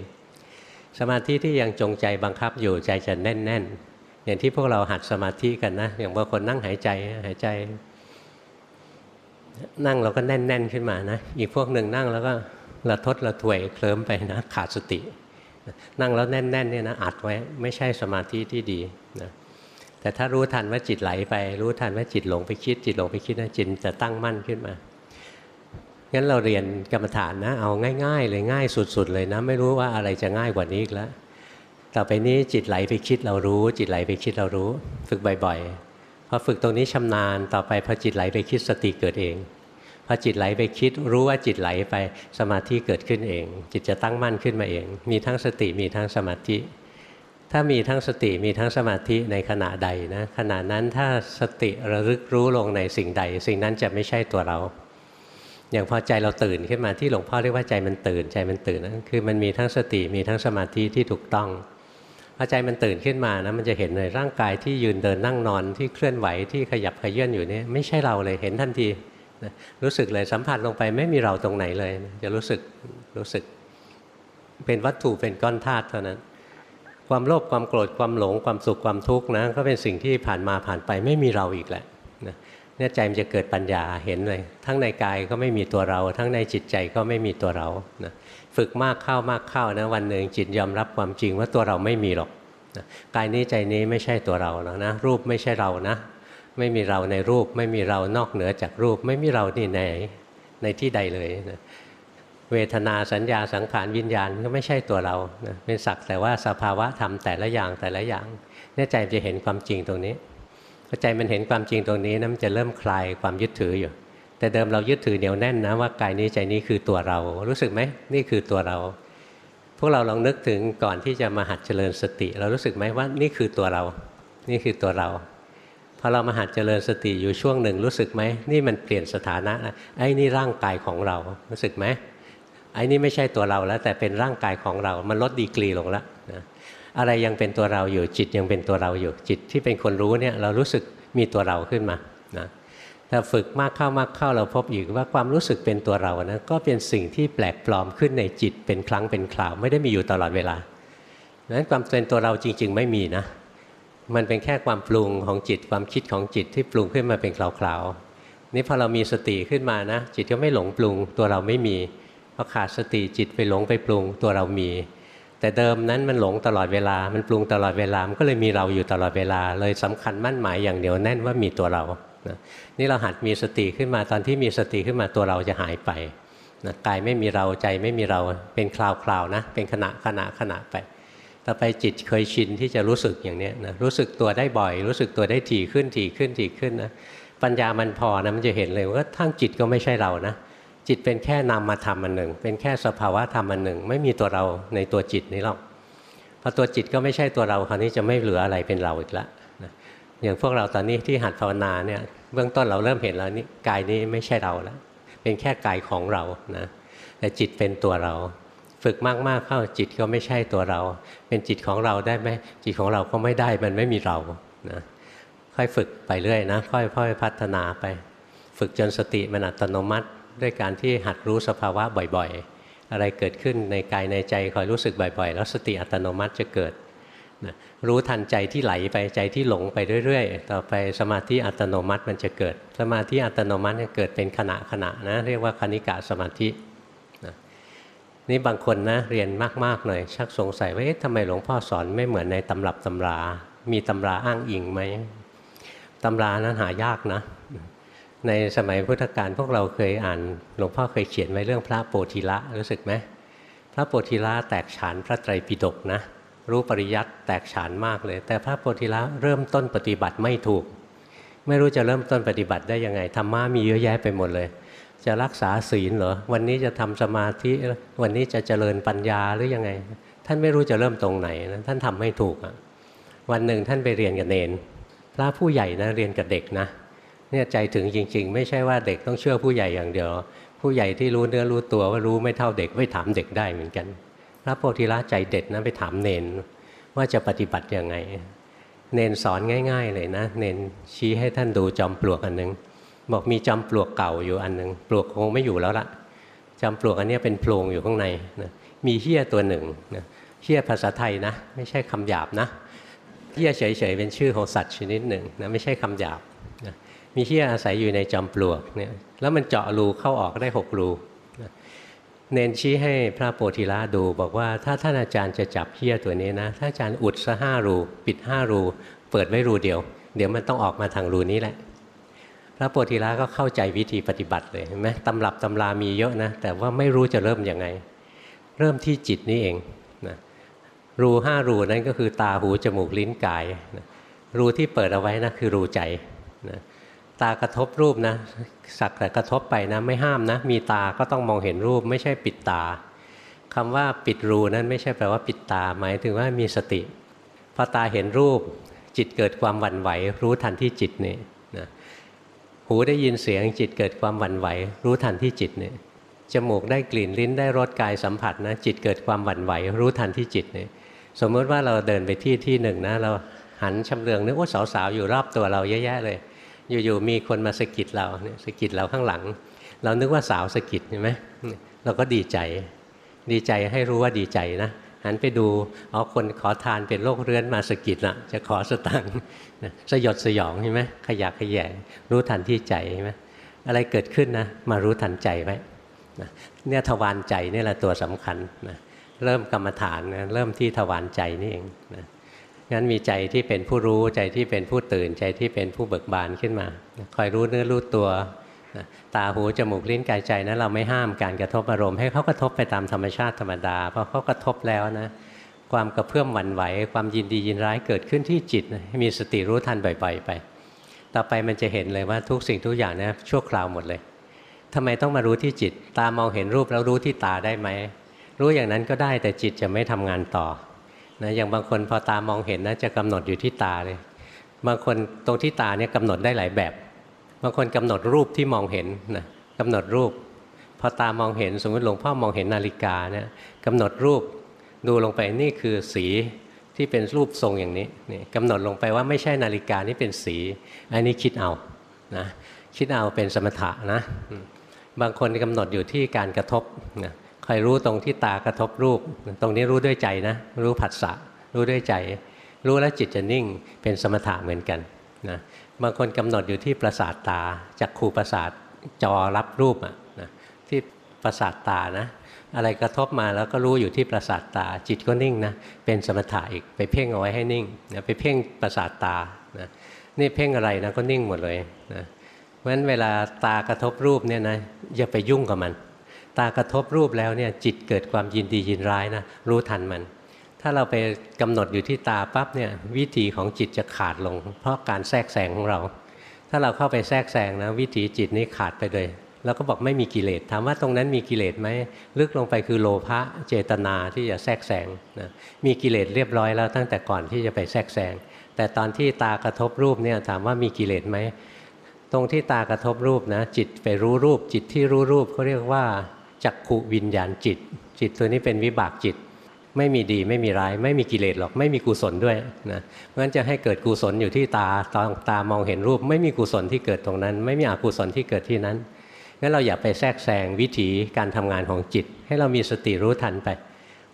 สมาธิที่ยังจงใจบังคับอยู่ใจจะแน่น ๆ อย่างที่พวกเราหัดสมาธิกันนะ อย่างบางคนนั่งหายใจหายใจ นั่งเราก็แน่น ๆ ขึ้นมานะ อีกพวกหนึ่งนั่งแล้วก็ระทดระถวยเคลิ้มไปนะ ขาดสติ นั่งแล้วแน่นๆเนี่ยนะอัดไว้ไม่ใช่สมาธิที่ดีนะแต่ถ้ารู้ทันว่าจิตไหลไป รู้ทันว่าจิตหลงไปคิด จิตหลงไปคิดนะจิตจะตั้งมั่นขึ้นมางั้นเราเรียนกรรมฐานนะ เอาง่าย ๆ เลยง่ายสุด ๆ เลยนะ ไม่รู้ว่าอะไรจะง่ายกว่านี้อีกแล้วต่อไปนี้จิตไหลไปคิดเรารู้ จิตไหลไปคิดเรารู้ ฝึกบ่อยๆ พอฝึกตรงนี้ชำนาญต่อไปพอจิตไหลไปคิดสติเกิดเองพอจิตไหลไปคิดรู้ว่าจิตไหลไปสมาธิเกิดขึ้นเอง จิตจะตั้งมั่นขึ้นมาเอง มีทั้งสติมีทั้งสมาธิ ถ้ามีทั้งสติมีทั้งสมาธิในขณะใดนะขณะนั้นถ้าสติระลึกรู้ลงในสิ่งใด สิ่งนั้นจะไม่ใช่ตัวเรา อย่างพอใจเราตื่นขึ้นมาที่หลวงพ่อเรียกว่าใจมันตื่นใจมันตื่นนั่นคือมันมีทั้งสติมีทั้งสมาธิที่ถูกต้อง พอใจมันตื่นขึ้นมานะมันจะเห็นเลยร่างกายที่ยืนเดินนั่งนอนที่เคลื่อนไหวที่ขยับขยื่นอยู่นี่ไม่ใช่เราเลยเห็นทันทีรู้สึกเลยสัมผัสลงไปไม่มีเราตรงไหนเลย จะรู้สึกรู้สึก เป็นวัตถุเป็นก้อนธาตุเท่านั้น ความโลภความโกรธความหลงความสุขความทุกข์นะก็เป็นสิ่งที่ผ่านมาผ่านไปไม่มีเราอีกแหละเนี่ยใจมันจะเกิดปัญญาเห็นเลย ทั้งในกายก็ไม่มีตัวเรา ทั้งในจิตใจก็ไม่มีตัวเรานะ ฝึกมากเข้ามากเข้านะวันหนึ่งจิตยอมรับความจริงว่าตัวเราไม่มีหรอกกายนี้ใจนี้ไม่ใช่ตัวเราแล้วนะรูปไม่ใช่เรานะ ไม่มีเราในรูปไม่มีเรานอกเหนือจากรูป ไม่มีเราที่ไหนในที่ใดเลยนะเวทนาสัญญาสังขารวิญญาณก็ไม่ใช่ตัวเรานะเป็นสักแต่ว่าสภาวะธรรมแต่ละอย่างแต่ละอย่างเนี่ยใจจะเห็นความจริงตรงนี้พอใจมันเห็นความจริงตรงนี้นะมันจะเริ่มคลายความยึดถืออยู่ แต่เดิมเรายึดถือเหนียวแน่นนะว่ากายนี้ใจนี้คือตัวเรา รู้สึกไหมนี่คือตัวเรา พวกเราลองนึกถึงก่อนที่จะมาหัดเจริญสติ เรารู้สึกไหมว่านี่คือตัวเรา นี่คือตัวเราพอเรามาหัดเจริญสติอยู่ช่วงหนึ่งรู้สึกไหมนี่มันเปลี่ยนสถานะไอ้นี่ร่างกายของเรารู้สึกไหมไอ้นี่ไม่ใช่ตัวเราแล้ว แต่เป็นร่างกายของเรา มันลดดีกรีลงแล้วนะอะไรยังเป็นตัวเราอยู่จิตยังเป็นตัวเราอยู่จิตที่เป็นคนรู้เนี่ยเรารู้สึกมีตัวเราขึ้นมานะ ถ้าฝึกมากเข้ามากเข้าเราพบอีกว่าความรู้สึกเป็นตัวเรานะก็เป็นสิ่งที่แปลกปลอมขึ้นในจิตเป็นครั้งเป็นคราวไม่ได้มีอยู่ตลอดเวลาดังนั้นความเป็นตัวเราจริง ๆ ไม่มีนะ มันเป็นแค่ความปรุงของจิตความคิดของจิตที่ปรุงขึ้นมาเป็นคราวๆนี่พอเรามีสติขึ้นมานะ จิตก็ไม่หลงปรุงตัวเราไม่มีพอขาดสติจิตไปหลงไปปรุงตัวเรามี แต่เดิมนั้นมันหลงตลอดเวลา มันปรุงตลอดเวลามันก็เลยมีเราอยู่ตลอดเวลา เลยสำคัญมั่นหมายอย่างเดียวแน่นว่ามีตัวเรานะ นี่เราหัดมีสติขึ้นมาตอนที่มีสติขึ้นมาตัวเราจะหายไปนะกายไม่มีเราใจไม่มีเราเป็นคราวๆนะ เป็นขณะขณะขณะไปต่อไปจิตเคยชินที่จะรู้สึกอย่างนี้นะรู้สึกตัวได้บ่อย รู้สึกตัวได้ถี่ขึ้นถี่ขึ้นถี่ขึ้นนะปัญญามันพอนะมันจะเห็นเลยว่าทั้งจิตก็ไม่ใช่เรานะจิตเป็นแค่นามธรรมอันหนึ่ง เป็นแค่สภาวะธรรมอันหนึ่ง ไม่มีตัวเราในตัวจิตนี้หรอกพอตัวจิตก็ไม่ใช่ตัวเราคราวนี้จะไม่เหลืออะไรเป็นเราอีกแล้วอย่างพวกเราตอนนี้ที่หัดภาวนาเนี่ย เบื้องต้นเราเริ่มเห็นแล้วนี่กายนี้ไม่ใช่เราแล้วเป็นแค่กายของเรานะแต่จิตเป็นตัวเรา ฝึกมากๆเข้าจิตก็ไม่ใช่ตัวเรา เป็นจิตของเราได้ไหมจิตของเราก็ไม่ได้มันไม่มีเรานะค่อยฝึกไปเรื่อยนะค่อยๆพัฒนาไป ฝึกจนสติมันอัตโนมัติด้วยการที่หัดรู้สภาวะบ่อยๆ อะไรเกิดขึ้นในกายในใจคอยรู้สึกบ่อยๆ แล้วสติอัตโนมัติจะเกิดนะ รู้ทันใจที่ไหลไปใจที่หลงไปเรื่อยๆ ต่อไปสมาธิอัตโนมัติมันจะเกิด สมาธิอัตโนมัติเกิดเป็นขณะขณะนะเรียกว่าคณิกะสมาธินี่บางคนนะเรียนมากๆหน่อยชักสงสัยว่าเอ๊ะทำไมหลวงพ่อสอนไม่เหมือนในตำรับตำรา มีตำราอ้างอิงไหมตำรานั้นหายากนะ ในสมัยพุทธกาลพวกเราเคยอ่าน หลวงพ่อเคยเขียนไว้เรื่องพระโปธิละรู้สึกไหมพระโปธิละแตกฉานพระไตรปิฎกนะ รู้ปริยัติแตกฉานมากเลย แต่พระโพธิละเริ่มต้นปฏิบัติไม่ถูก ไม่รู้จะเริ่มต้นปฏิบัติได้ยังไงธรรมะมีเยอะแยะไปหมดเลย จะรักษาศีลเหรอวันนี้จะทำสมาธิวันนี้จะเจริญปัญญาหรือยังไง ท่านไม่รู้จะเริ่มตรงไหนนะท่านทำไม่ถูกอะวันหนึ่งท่านไปเรียนกับเนนพระผู้ใหญ่นะเรียนกับเด็กนะเนี่ยใจถึงจริง ๆ ไม่ใช่ว่าเด็กต้องเชื่อผู้ใหญ่อย่างเดียว ผู้ใหญ่ที่รู้เนื้อรู้ตัวว่ารู้ไม่เท่าเด็กไม่ถามเด็กได้เหมือนกัน พระโพธิละใจเด็ดนะไปถามเนนว่าจะปฏิบัติยังไง เนนสอนง่าย ๆ เลยนะ เนนชี้ให้ท่านดูจอมปลวกอันหนึ่งบอกมีจอมปลวกเก่าอยู่อันหนึ่งปลวกคงไม่อยู่แล้วละจอมปลวกอันนี้เป็นโพรงอยู่ข้างในนะมีเฮี้ยตัวหนึ่งนะเฮี้ยภาษาไทยนะ ไม่ใช่คำหยาบนะเฮี้ยเฉยๆเป็นชื่อของสัตว์ชนิดหนึ่งนะไม่ใช่คำหยาบนะมีเฮี้ยอาศัยอยู่ในจอมปลวกเนี่ยแล้วมันเจาะรูเข้าออกได้หกรู เน้นชี้ให้พระโพธิละดู บอกว่าถ้าท่านอาจารย์จะจับเฮี้ยตัวนี้นะถ้าอาจารย์อุดซะห้ารูปิดห้ารูเปิดไว้รูเดียว เดี๋ยวมันต้องออกมาทางรูนี้แหละ พระโพธิละก็เข้าใจวิธีปฏิบัติเลยเห็นไหมตำรับตำรามีเยอะนะ แต่ว่าไม่รู้จะเริ่มยังไง เริ่มที่จิตนี่เองนะรูห้ารูนั้นก็คือตาหูจมูกลิ้นกายนะรูที่เปิดเอาไว้นะคือรูใจนะ ตากระทบรูปนะสักแต่กระทบไปนะไม่ห้ามนะ มีตาก็ต้องมองเห็นรูป ไม่ใช่ปิดตาคำว่าปิดรูนั้นไม่ใช่แปลว่าปิดตา หมายถึงว่ามีสติพอตาเห็นรูป จิตเกิดความหวั่นไหว รู้ทันที่จิตนี่นะหูได้ยินเสียงจิตเกิดความหวั่นไหว รู้ทันที่จิตนี่จมูกได้กลิ่นลิ้นได้รสกายสัมผัสนะจิตเกิดความหวั่นไหว รู้ทันที่จิตนี่สมมติว่าเราเดินไปที่ที่หนึ่งนะเราหันชำเลืองนึกว่าสาวๆอยู่รอบตัวเราเยอะแยะเลย อยู่ๆมีคนมาสะกิดเราเนี่ยสะกิดเราข้างหลัง เรานึกว่าสาวสะกิดเห็นไหมเราก็ดีใจ ดีใจให้รู้ว่าดีใจนะหันไปดูอ๋อคนขอทานเป็นโรคเรื้อนมาสะกิดละจะขอสตังค์สยดสยองใช่ไหมขยักขยงรู้ทันที่ใจใช่ไหมอะไรเกิดขึ้นนะมารู้ทันใจไว้เนี่ยทวารใจนี่แหละตัวสำคัญนะเริ่มกรรมฐานนะเริ่มที่ทวารใจนี่เองนะ งั้นมีใจที่เป็นผู้รู้ใจที่เป็นผู้ตื่นใจที่เป็นผู้เบิกบานขึ้นมา คอยรู้เนื้อรู้ตัวตาหูจมูกลิ้นกายใจนะั้นเราไม่ห้ามการกระทบอารมณ์ให้เขากระทบไปตามธรรมชาติธรรมดาพอเขากระทบแล้วนะความกระเพื่อมหวั่นไหว ความยินดียินร้ายเกิดขึ้นที่จิตมีสติรู้ทันบ่อยๆไป ต่อไปมันจะเห็นเลยว่าทุกสิ่งทุกอย่างนะชั่วคราวหมดเลยทำไมต้องมารู้ที่จิต ตามองเห็นรูปแล้วรู้ที่ตาได้ไหมรู้อย่างนั้นก็ได้แต่จิตจะไม่ทำงานต่อ นะอย่างบางคนพอตามองเห็นนะจะกำหนดอยู่ที่ตาเลย บางคนตรงที่ตาเนี่ยกำหนดได้หลายแบบ บางคนกำหนดรูปที่มองเห็นนะกำหนดรูป พอตามองเห็นสมมติหลวงพ่อมองเห็นนาฬิกาเนี่ยกำหนดรูปดูลงไปนี่คือสีที่เป็นรูปทรงอย่างนี้นี่กำหนดลงไปว่าไม่ใช่นาฬิกานี่เป็นสี อันนี้คิดเอานะคิดเอาเป็นสมถะนะบางคนกำหนดอยู่ที่การกระทบนะ คอยรู้ตรงที่ตากระทบรูป ตรงนี้รู้ด้วยใจนะ รู้ผัสสะรู้ด้วยใจ รู้แล้วจิตจะนิ่งเป็นสมถะเหมือนกันนะบางคนกำหนดอยู่ที่ประสาทตาจากขูประสาทจอรับรูปอะนะที่ประสาทตานะอะไรกระทบมาแล้วก็รู้อยู่ที่ประสาทตา จิตก็นิ่งนะเป็นสมถะอีกไปเพ่งเอาไว้ให้นิ่งนะไปเพ่งประสาทตานะนี่เพ่งอะไรนะก็นิ่งหมดเลยนะเพราะฉะนั้นเวลาตากระทบรูปเนี่ยนะอย่าไปยุ่งกับมัน ตากระทบรูปแล้วเนี่ยจิตเกิดความยินดียินร้ายนะรู้ทันมัน ถ้าเราไปกำหนดอยู่ที่ตาปั๊บเนี่ยวิถีของจิตจะขาดลง เพราะการแทรกแซงของเรา ถ้าเราเข้าไปแทรกแซงนะวิถีจิตนี้ขาดไปเลยแล้วก็บอกไม่มีกิเลสถามว่าตรงนั้นมีกิเลสไหมลึกลงไปคือโลภะเจตนาที่จะแทรกแซงนะมีกิเลสเรียบร้อยแล้วตั้งแต่ก่อนที่จะไปแทรกแซงแต่ตอนที่ตากระทบรูปเนี่ยถามว่ามีกิเลสไหมตรงที่ตากระทบรูปนะจิตไปรู้รูปจิตที่รู้รูปเขาเรียกว่า จักขุวิญญาณจิต จิตตัวนี้เป็นวิบากจิต ไม่มีดีไม่มีร้าย ไม่มีกิเลสหรอกไม่มีกุศลด้วยนะเพราะฉะนั้นจะให้เกิดกุศลอยู่ที่ตาตอนตามองเห็นรูป ไม่มีกุศลที่เกิดตรงนั้น ไม่มีอกุศลที่เกิดที่นั้นงั้นเราอย่าไปแทรกแซงวิถีการทำงานของจิต ให้เรามีสติรู้ทันไป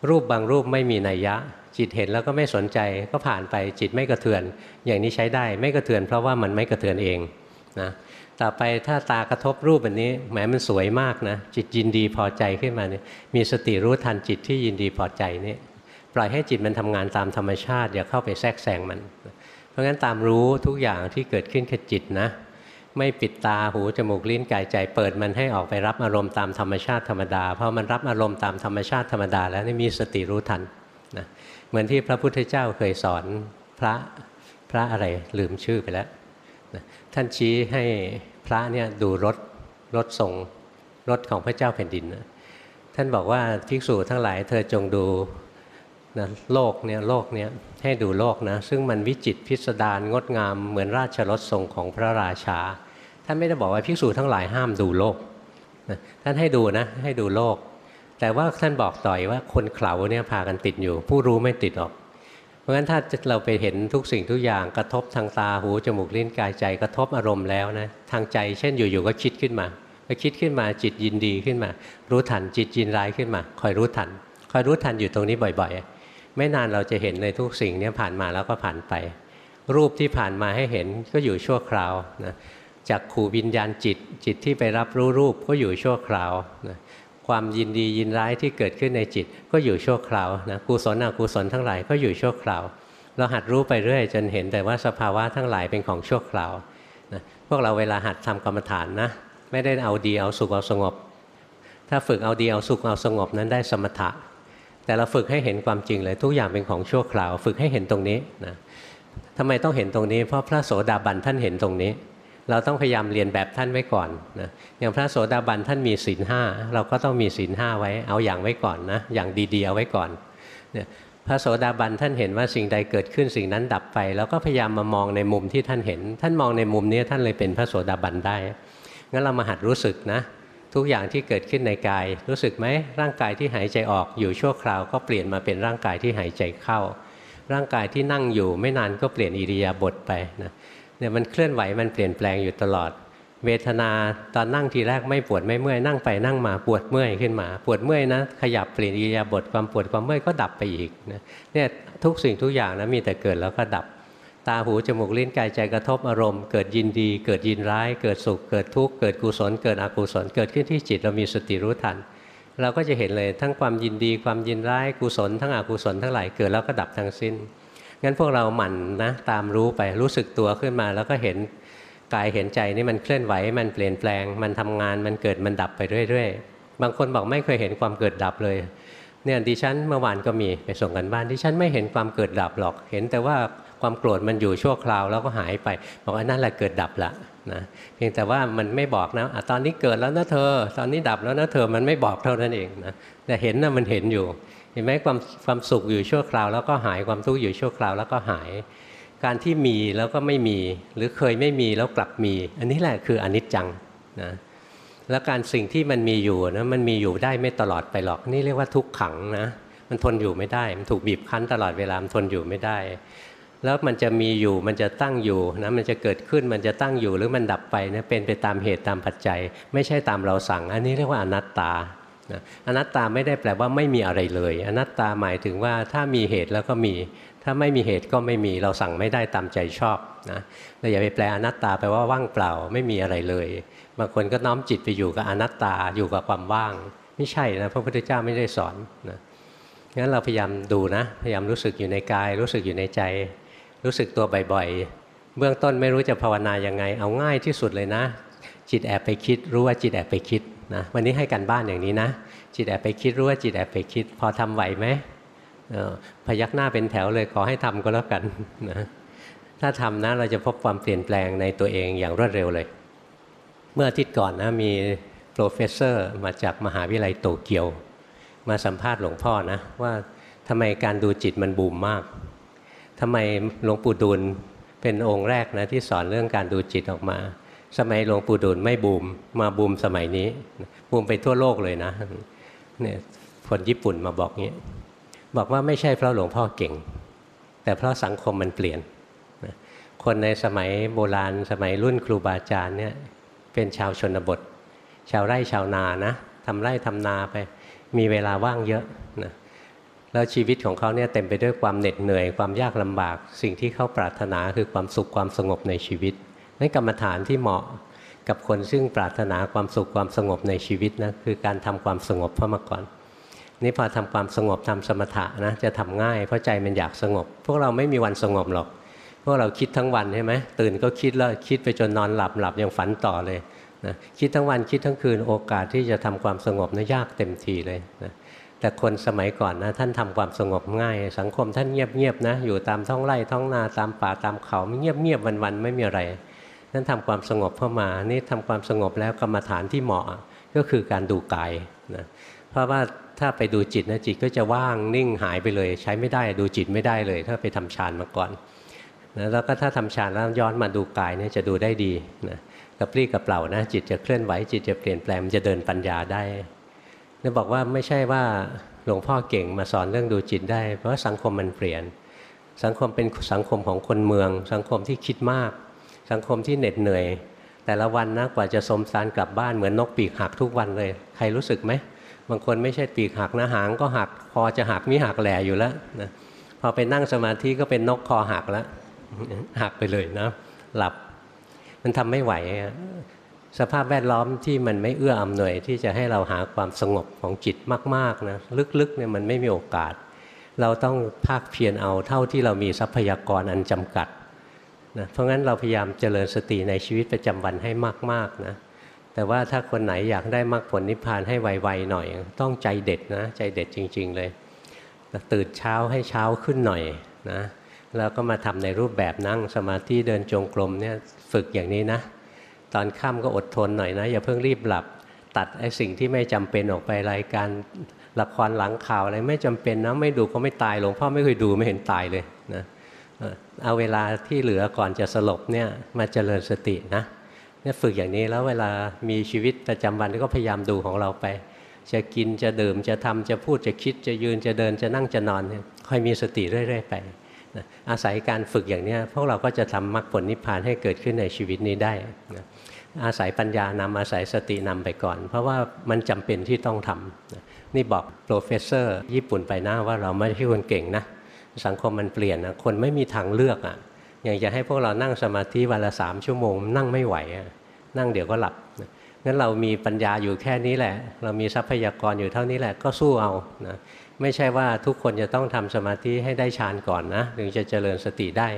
รูปบางรูปไม่มีนัยยะ จิตเห็นแล้วก็ไม่สนใจก็ผ่านไปจิตไม่กระเทือน อย่างนี้ใช้ได้ไม่กระเทือนเพราะว่ามันไม่กระเทือนเองนะ ต่อไปถ้าตากระทบรูปแบบนี้แหมมันสวยมากนะ จิตยินดีพอใจขึ้นมาเนี่ยมีสติรู้ทันจิตที่ยินดีพอใจนี่ปล่อยให้จิตมันทำงานตามธรรมชาติ อย่าเข้าไปแทรกแซงมัน เพราะงั้นตามรู้ทุกอย่างที่เกิดขึ้นกับจิตนะ ไม่ปิดตาหูจมูกลิ้นกายใจเปิดมันให้ออกไปรับอารมณ์ตามธรรมชาติธรรมดาเพราะมันรับอารมณ์ตามธรรมชาติธรรมดา แล้วนี่มีสติรู้ทันนะเหมือนที่พระพุทธเจ้าเคยสอนพระพระอะไรลืมชื่อไปแล้วท่านชี้ให้ ระเนี่ยดูรถรถทรงรถของพระเจ้าแผ่นดินนะท่านบอกว่าภิกษุทั้งหลายเธอจงดูนะโลกเนี่ยโลกเนี่ยให้ดูโลกนะซึ่งมันวิจิตพิสดารงดงามเหมือนราชรถทรงของพระราชา ท่านไม่ได้บอกว่าภิกษุทั้งหลายห้ามดูโลกนะท่านให้ดูนะให้ดูโลก แต่ว่าท่านบอกต่อยว่าคนเข่าเนี่ยพากันติดอยู่ ผู้รู้ไม่ติดออก เพราะฉะนั้นถ้าเราไปเห็นทุกสิ่งทุกอย่างกระทบทางตาหูจมูกลิ้นกายใจกระทบอารมณ์แล้วนะทางใจ เช่นอยู่ๆก็คิดขึ้นมาก็คิดขึ้นมาจิตยินดีขึ้นมา รู้ทันจิตยินร้ายขึ้นมา คอยรู้ทัน คอยรู้ทันอยู่ตรงนี้บ่อยๆ ไม่นานเราจะเห็นในทุกสิ่งนี้ผ่านมาแล้วก็ผ่านไป รูปที่ผ่านมาให้เห็นก็อยู่ชั่วคราวนะจากขู่วิญญาณจิตจิตที่ไปรับรู้รูปก็อยู่ชั่วคราวนะ ความยินดียินร้ายที่เกิดขึ้นในจิตก็อยู่ชั่วคราวนะกุศลอกุศลทั้งหลายก็อยู่ชั่วคราว เราหัดรู้ไปเรื่อยจนเห็นแต่ว่าสภาวะทั้งหลายเป็นของชั่วคราวนะพวกเราเวลาหัดทำกรรมฐานนะไม่ได้เอาดีเอาสุขเอาสงบ ถ้าฝึกเอาดีเอาสุขเอาสงบนั้นได้สมถะ แต่เราฝึกให้เห็นความจริงเลยทุกอย่างเป็นของชั่วคราว ฝึกให้เห็นตรงนี้นะทำไมต้องเห็นตรงนี้ เพราะพระโสดาบันท่านเห็นตรงนี้ เราต้องพยายามเรียนแบบท่านไว้ก่อนนะอย่างพระโสดาบันท่านมีศีลห้าเราก็ต้องมีศีลห้าไว้ เอาอย่างไว้ก่อนนะอย่างดีๆเอาไว้ก่อนเนี่ยพระโสดาบันท่านเห็นว่าสิ่งใดเกิดขึ้นสิ่งนั้นดับไป แล้วก็พยายามมามองในมุมที่ท่านเห็น ท่านมองในมุมนี้ท่านเลยเป็นพระโสดาบันได้งั้นเรามาหัดรู้สึกนะ ทุกอย่างที่เกิดขึ้นในกาย รู้สึกไหมร่างกายที่หายใจออกอยู่ชั่วคราวก็เปลี่ยนมาเป็นร่างกายที่หายใจเข้า ร่างกายที่นั่งอยู่ไม่นานก็เปลี่ยนอิริยาบถไปนะ เนี่ยมันเคลื่อนไหวมันเปลี่ยนแปลงอยู่ตลอด เวทนาตอนนั่งทีแรกไม่ปวดไม่เมื่อยนั่งไปนั่งมาปวดเมื่อยขึ้นมา ปวดเมื่อยนะขยับเปลี่ยนอิริยาบถความปวดความเมื่อยก็ดับไปอีกนะเนี่ยทุกสิ่งทุกอย่างนะมีแต่เกิดแล้วก็ดับ ตาหูจมูกลิ้นกายใจกระทบอารมณ์ เกิดยินดี เกิดยินร้าย เกิดสุขเกิดทุกข์เกิดกุศลเกิดอกุศลเกิดขึ้นที่จิตเรามีสติรู้ทัน เราก็จะเห็นเลยทั้งความยินดีความยินร้ายกุศลทั้งอกุศลทั้งหลายเกิดแล้วก็ดับทั้งสิ้น งั้นพวกเราหมั่นนะตามรู้ไปรู้สึกตัวขึ้นมา แล้วก็เห็นกายเห็นใจนี่มันเคลื่อนไหวมันเปลี่ยนแปลง มันทำงานมันเกิดมันดับไปเรื่อยๆ บางคนบอกไม่เคยเห็นความเกิดดับเลยเนี่ยดิฉันเมื่อวานก็มีไปส่งกันบ้านดิฉันไม่เห็นความเกิดดับหรอก เห็นแต่ว่าความโกรธมันอยู่ชั่วคราวแล้วก็หายไป บอกว่านั่นแหละเกิดดับละนะเพียงแต่ว่ามันไม่บอกนะอะตอนนี้เกิดแล้วนะเธอ ตอนนี้ดับแล้วนะเธอมันไม่บอกเท่านั้นเองนะแต่เห็นนะมันเห็นอยู่ เห็นไหมความความสุขอยู่ชั่วคราว แล้วก็หายความทุกข์อยู่ชั่วคราวแล้วก็หาย การที่มีแล้วก็ไม่มี หรือเคยไม่มีแล้วกลับมี อันนี้แหละคืออนิจจังนะแล้วการสิ่งที่มันมีอยู่นะมันมีอยู่ได้ไม่ตลอดไปหรอก นี่เรียกว่าทุกขังนะมันทนอยู่ไม่ได้ มันถูกบีบคั้นตลอดเวลามันทนอยู่ไม่ได้ แล้วมันจะมีอยู่มันจะตั้งอยู่นะมันจะเกิดขึ้นมันจะตั้งอยู่หรือมันดับไปนะเป็นไปตามเหตุตามปัจจัย ไม่ใช่ตามเราสั่ง อันนี้เรียกว่าอนัตตา อนัตตาไม่ได้แปลว่าไม่มีอะไรเลย อนัตตาหมายถึงว่าถ้ามีเหตุแล้วก็มี ถ้าไม่มีเหตุก็ไม่มีเราสั่งไม่ได้ตามใจชอบนะเราอย่าไปแปลอนัตตาไปว่าว่างเปล่าไม่มีอะไรเลย บางคนก็น้อมจิตไปอยู่กับอนัตตาอยู่กับความว่าง ไม่ใช่นะพระพุทธเจ้าไม่ได้สอนนะงั้นเราพยายามดูนะ พยายามรู้สึกอยู่ในกาย รู้สึกอยู่ในใจ รู้สึกตัวบ่อยๆเบื้องต้นไม่รู้จะภาวนายังไง เอาง่ายที่สุดเลยนะ จิตแอบไปคิดรู้ว่าจิตแอบไปคิด นะวันนี้ให้กันบ้านอย่างนี้นะ จิตแอบไปคิดรู้ว่าจิตแอบไปคิด พอทำไหวไหมพยักหน้าเป็นแถวเลยขอให้ทำก็แล้วกันนะถ้าทำนะเราจะพบความเปลี่ยนแปลงในตัวเองอย่างรวดเร็วเลย เมื่ออาทิตย์ก่อนนะมีprofessor มาจากมหาวิทยาลัยโตเกียว มาสัมภาษณ์หลวงพ่อนะว่าทำไมการดูจิตมันบูมมากทำไมหลวงปู่ดูลเป็นองค์แรกนะที่สอนเรื่องการดูจิตออกมา สมัยหลวงปู่ดูลไม่บูม มาบูมสมัยนี้ บูมไปทั่วโลกเลยนะเนี่ยคนญี่ปุ่นมาบอกงี้บอกว่าไม่ใช่เพราะหลวงพ่อเก่ง แต่เพราะสังคมมันเปลี่ยน คนในสมัยโบราณสมัยรุ่นครูบาอาจารย์เนี่ยเป็นชาวชนบท ชาวไร่ชาวนานะทำไร่ทำนาไปมีเวลาว่างเยอะนะแล้วชีวิตของเขาเนี่ยเต็มไปด้วยความเหน็ดเหนื่อยความยากลำบาก สิ่งที่เขาปรารถนาคือความสุขความสงบในชีวิต นั่นกรรมฐานที่เหมาะกับคนซึ่งปรารถนาความสุขความสงบในชีวิตนะคือการทำความสงบเพราะมาก่อน นี่พอทำความสงบทำสมถะนะจะทำง่าย เพราะใจมันอยากสงบ พวกเราไม่มีวันสงบหรอก พวกเราคิดทั้งวันใช่ไหมตื่นก็คิดแล้วคิดไปจนนอนหลับหลับยังฝันต่อเลยนะคิดทั้งวันคิดทั้งคืนโอกาสที่จะทำความสงบนะยากเต็มทีเลยนะแต่คนสมัยก่อนนะท่านทำความสงบง่าย สังคมท่านเงียบๆนะอยู่ตามท้องไร่ท้องนาตามป่าตามเขาไม่เงียบๆวันๆไม่มีอะไร ท่านทำความสงบเข้ามา นี่ทำความสงบแล้วกรรมฐานที่เหมาะก็คือการดูกายนะเพราะว่าถ้าไปดูจิตนะจิตก็จะว่างนิ่งหายไปเลย ใช้ไม่ได้ดูจิตไม่ได้เลย ถ้าไปทำฌานมาก่อนนะแล้วก็ถ้าทำฌานแล้วย้อนมาดูกายเนี่ยจะดูได้ดีนะกระปรี้กระเปล่านะจิตจะเคลื่อนไหวจิตจะเปลี่ยนแปลงมันจะเดินปัญญาได้เนี่ยบอกว่าไม่ใช่ว่าหลวงพ่อเก่งมาสอนเรื่องดูจิตได้ เพราะสังคมมันเปลี่ยน สังคมเป็นสังคมของคนเมือง สังคมที่คิดมาก สังคมที่เหน็ดเหนื่อย แต่ละวันนะกว่าจะสมสารกลับบ้านเหมือนนกปีกหักทุกวันเลย ใครรู้สึกไหมบางคนไม่ใช่ปีกหักนะหางก็หักคอจะหักมีหักแหล่อยู่แล้วนะพอไปนั่งสมาธิก็เป็นนกคอหักแล้วหักไปเลยนะ หลับมันทำไม่ไหว สภาพแวดล้อมที่มันไม่เอื้ออำนวยที่จะให้เราหาความสงบของจิตมากๆนะลึกๆเนี่ยมันไม่มีโอกาส เราต้องภาคเพียรเอาเท่าที่เรามีทรัพยากรอันจำกัด นะเพราะงั้นเราพยายามเจริญสติในชีวิตประจำวันให้มากๆนะแต่ว่าถ้าคนไหนอยากได้มรรคผลนิพพานให้ไวๆหน่อย ต้องใจเด็ดนะใจเด็ดจริง ๆ เลยตื่นเช้าให้เช้าขึ้นหน่อยนะแล้วก็มาทำในรูปแบบนั่งสมาธิเดินจงกรมเนี่ยฝึกอย่างนี้นะ ตอนค่ำก็อดทนหน่อยนะ อย่าเพิ่งรีบหลับตัดไอ้สิ่งที่ไม่จำเป็นออกไปรายการละครหลังข่าวอะไรไม่จำเป็นนะไม่ดูก็ไม่ตายหลวงพ่อไม่เคยดูไม่เห็นตายเลยนะ เอาเวลาที่เหลือก่อนจะสลบเนี่ยมาเจริญสตินะเนี่ยฝึกอย่างนี้แล้วเวลามีชีวิตประจำวันก็พยายามดูของเราไป จะกินจะดื่มจะทำจะพูดจะคิดจะยืนจะเดินจะนั่งจะนอนค่อยมีสติเรื่อย ๆ ไปนะอาศัยการฝึกอย่างนี้พวกเราก็จะทำมรรคผลนิพพานให้เกิดขึ้นในชีวิตนี้ได้นะอาศัยปัญญานำอาศัยสตินำไปก่อน เพราะว่ามันจำเป็นที่ต้องทำนะนี่บอก professor ญี่ปุ่นไปหนะว่าเราไม่ใช่คนเก่งนะ สังคมมันเปลี่ยนนะคนไม่มีทางเลือกอะอย่างจะให้พวกเรานั่งสมาธิวันละสามชั่วโมง นั่งไม่ไหวนั่งเดี๋ยวก็หลับงั้นเรามีปัญญาอยู่แค่นี้แหละ เรามีทรัพยากรอยู่เท่านี้แหละก็สู้เอานะไม่ใช่ว่าทุกคนจะต้องทำสมาธิให้ได้ฌานก่อนนะถึงจะเจริญสติได้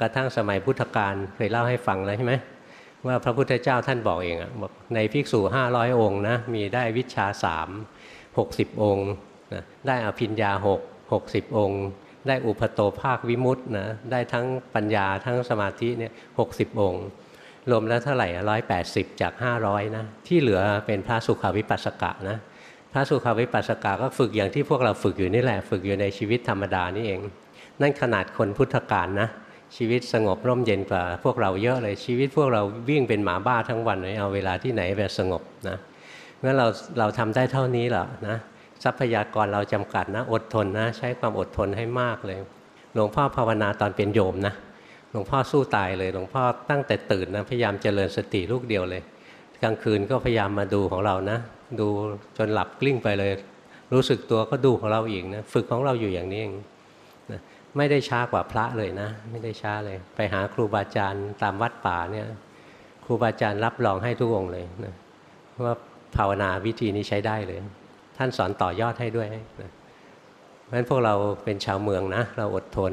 กระทั่งสมัยพุทธกาลเคยเล่าให้ฟังแล้วใช่ไหมว่าพระพุทธเจ้าท่านบอกเองอะบอกในภิกษุห้าร้อยองค์นะมีได้วิชาสามหกสิบองค์นะได้อภิญญาหกหกสิบองค์ ได้อุปโตภาควิมุตต์นะได้ทั้งปัญญาทั้งสมาธิเนี่ยหกสิบองค์ รวมแล้วเท่าไหร่ร้อยแปดสิบจากห้าร้อยนะที่เหลือเป็นพระสุขาวิปัสสกะนะพระสุขาวิปัสสกะก็ฝึกอย่างที่พวกเราฝึกอยู่นี่แหละฝึกอยู่ในชีวิตธรรมดานี่เอง นั่นขนาดคนพุทธกาลนะชีวิตสงบร่มเย็นกว่าพวกเราเยอะเลยชีวิตพวกเราวิ่งเป็นหมาบ้าทั้งวันเลยเอาเวลาที่ไหนแบบสงบนะเมื่อเราเราทำได้เท่านี้หรอนะ ทรัพยากรเราจำกัดนะ อดทนนะ ใช้ความอดทนให้มากเลย หลวงพ่อภาวนาตอนเป็นโยมนะ หลวงพ่อสู้ตายเลย หลวงพ่อตั้งแต่ตื่นนะพยายามเจริญสติลูกเดียวเลย กลางคืนก็พยายามมาดูของเรานะ ดูจนหลับกลิ้งไปเลย รู้สึกตัวก็ดูของเราอีกนะ ฝึกของเราอยู่อย่างนี้เองนะไม่ได้ช้ากว่าพระเลยนะ ไม่ได้ช้าเลย ไปหาครูบาอาจารย์ตามวัดป่าเนี่ยครูบาอาจารย์รับรองให้ทุกองเลยนะว่าภาวนาวิธีนี้ใช้ได้เลย ท่านสอนต่อยอดให้ด้วยนะเพราะฉะนั้นพวกเราเป็นชาวเมืองนะ เราอดทน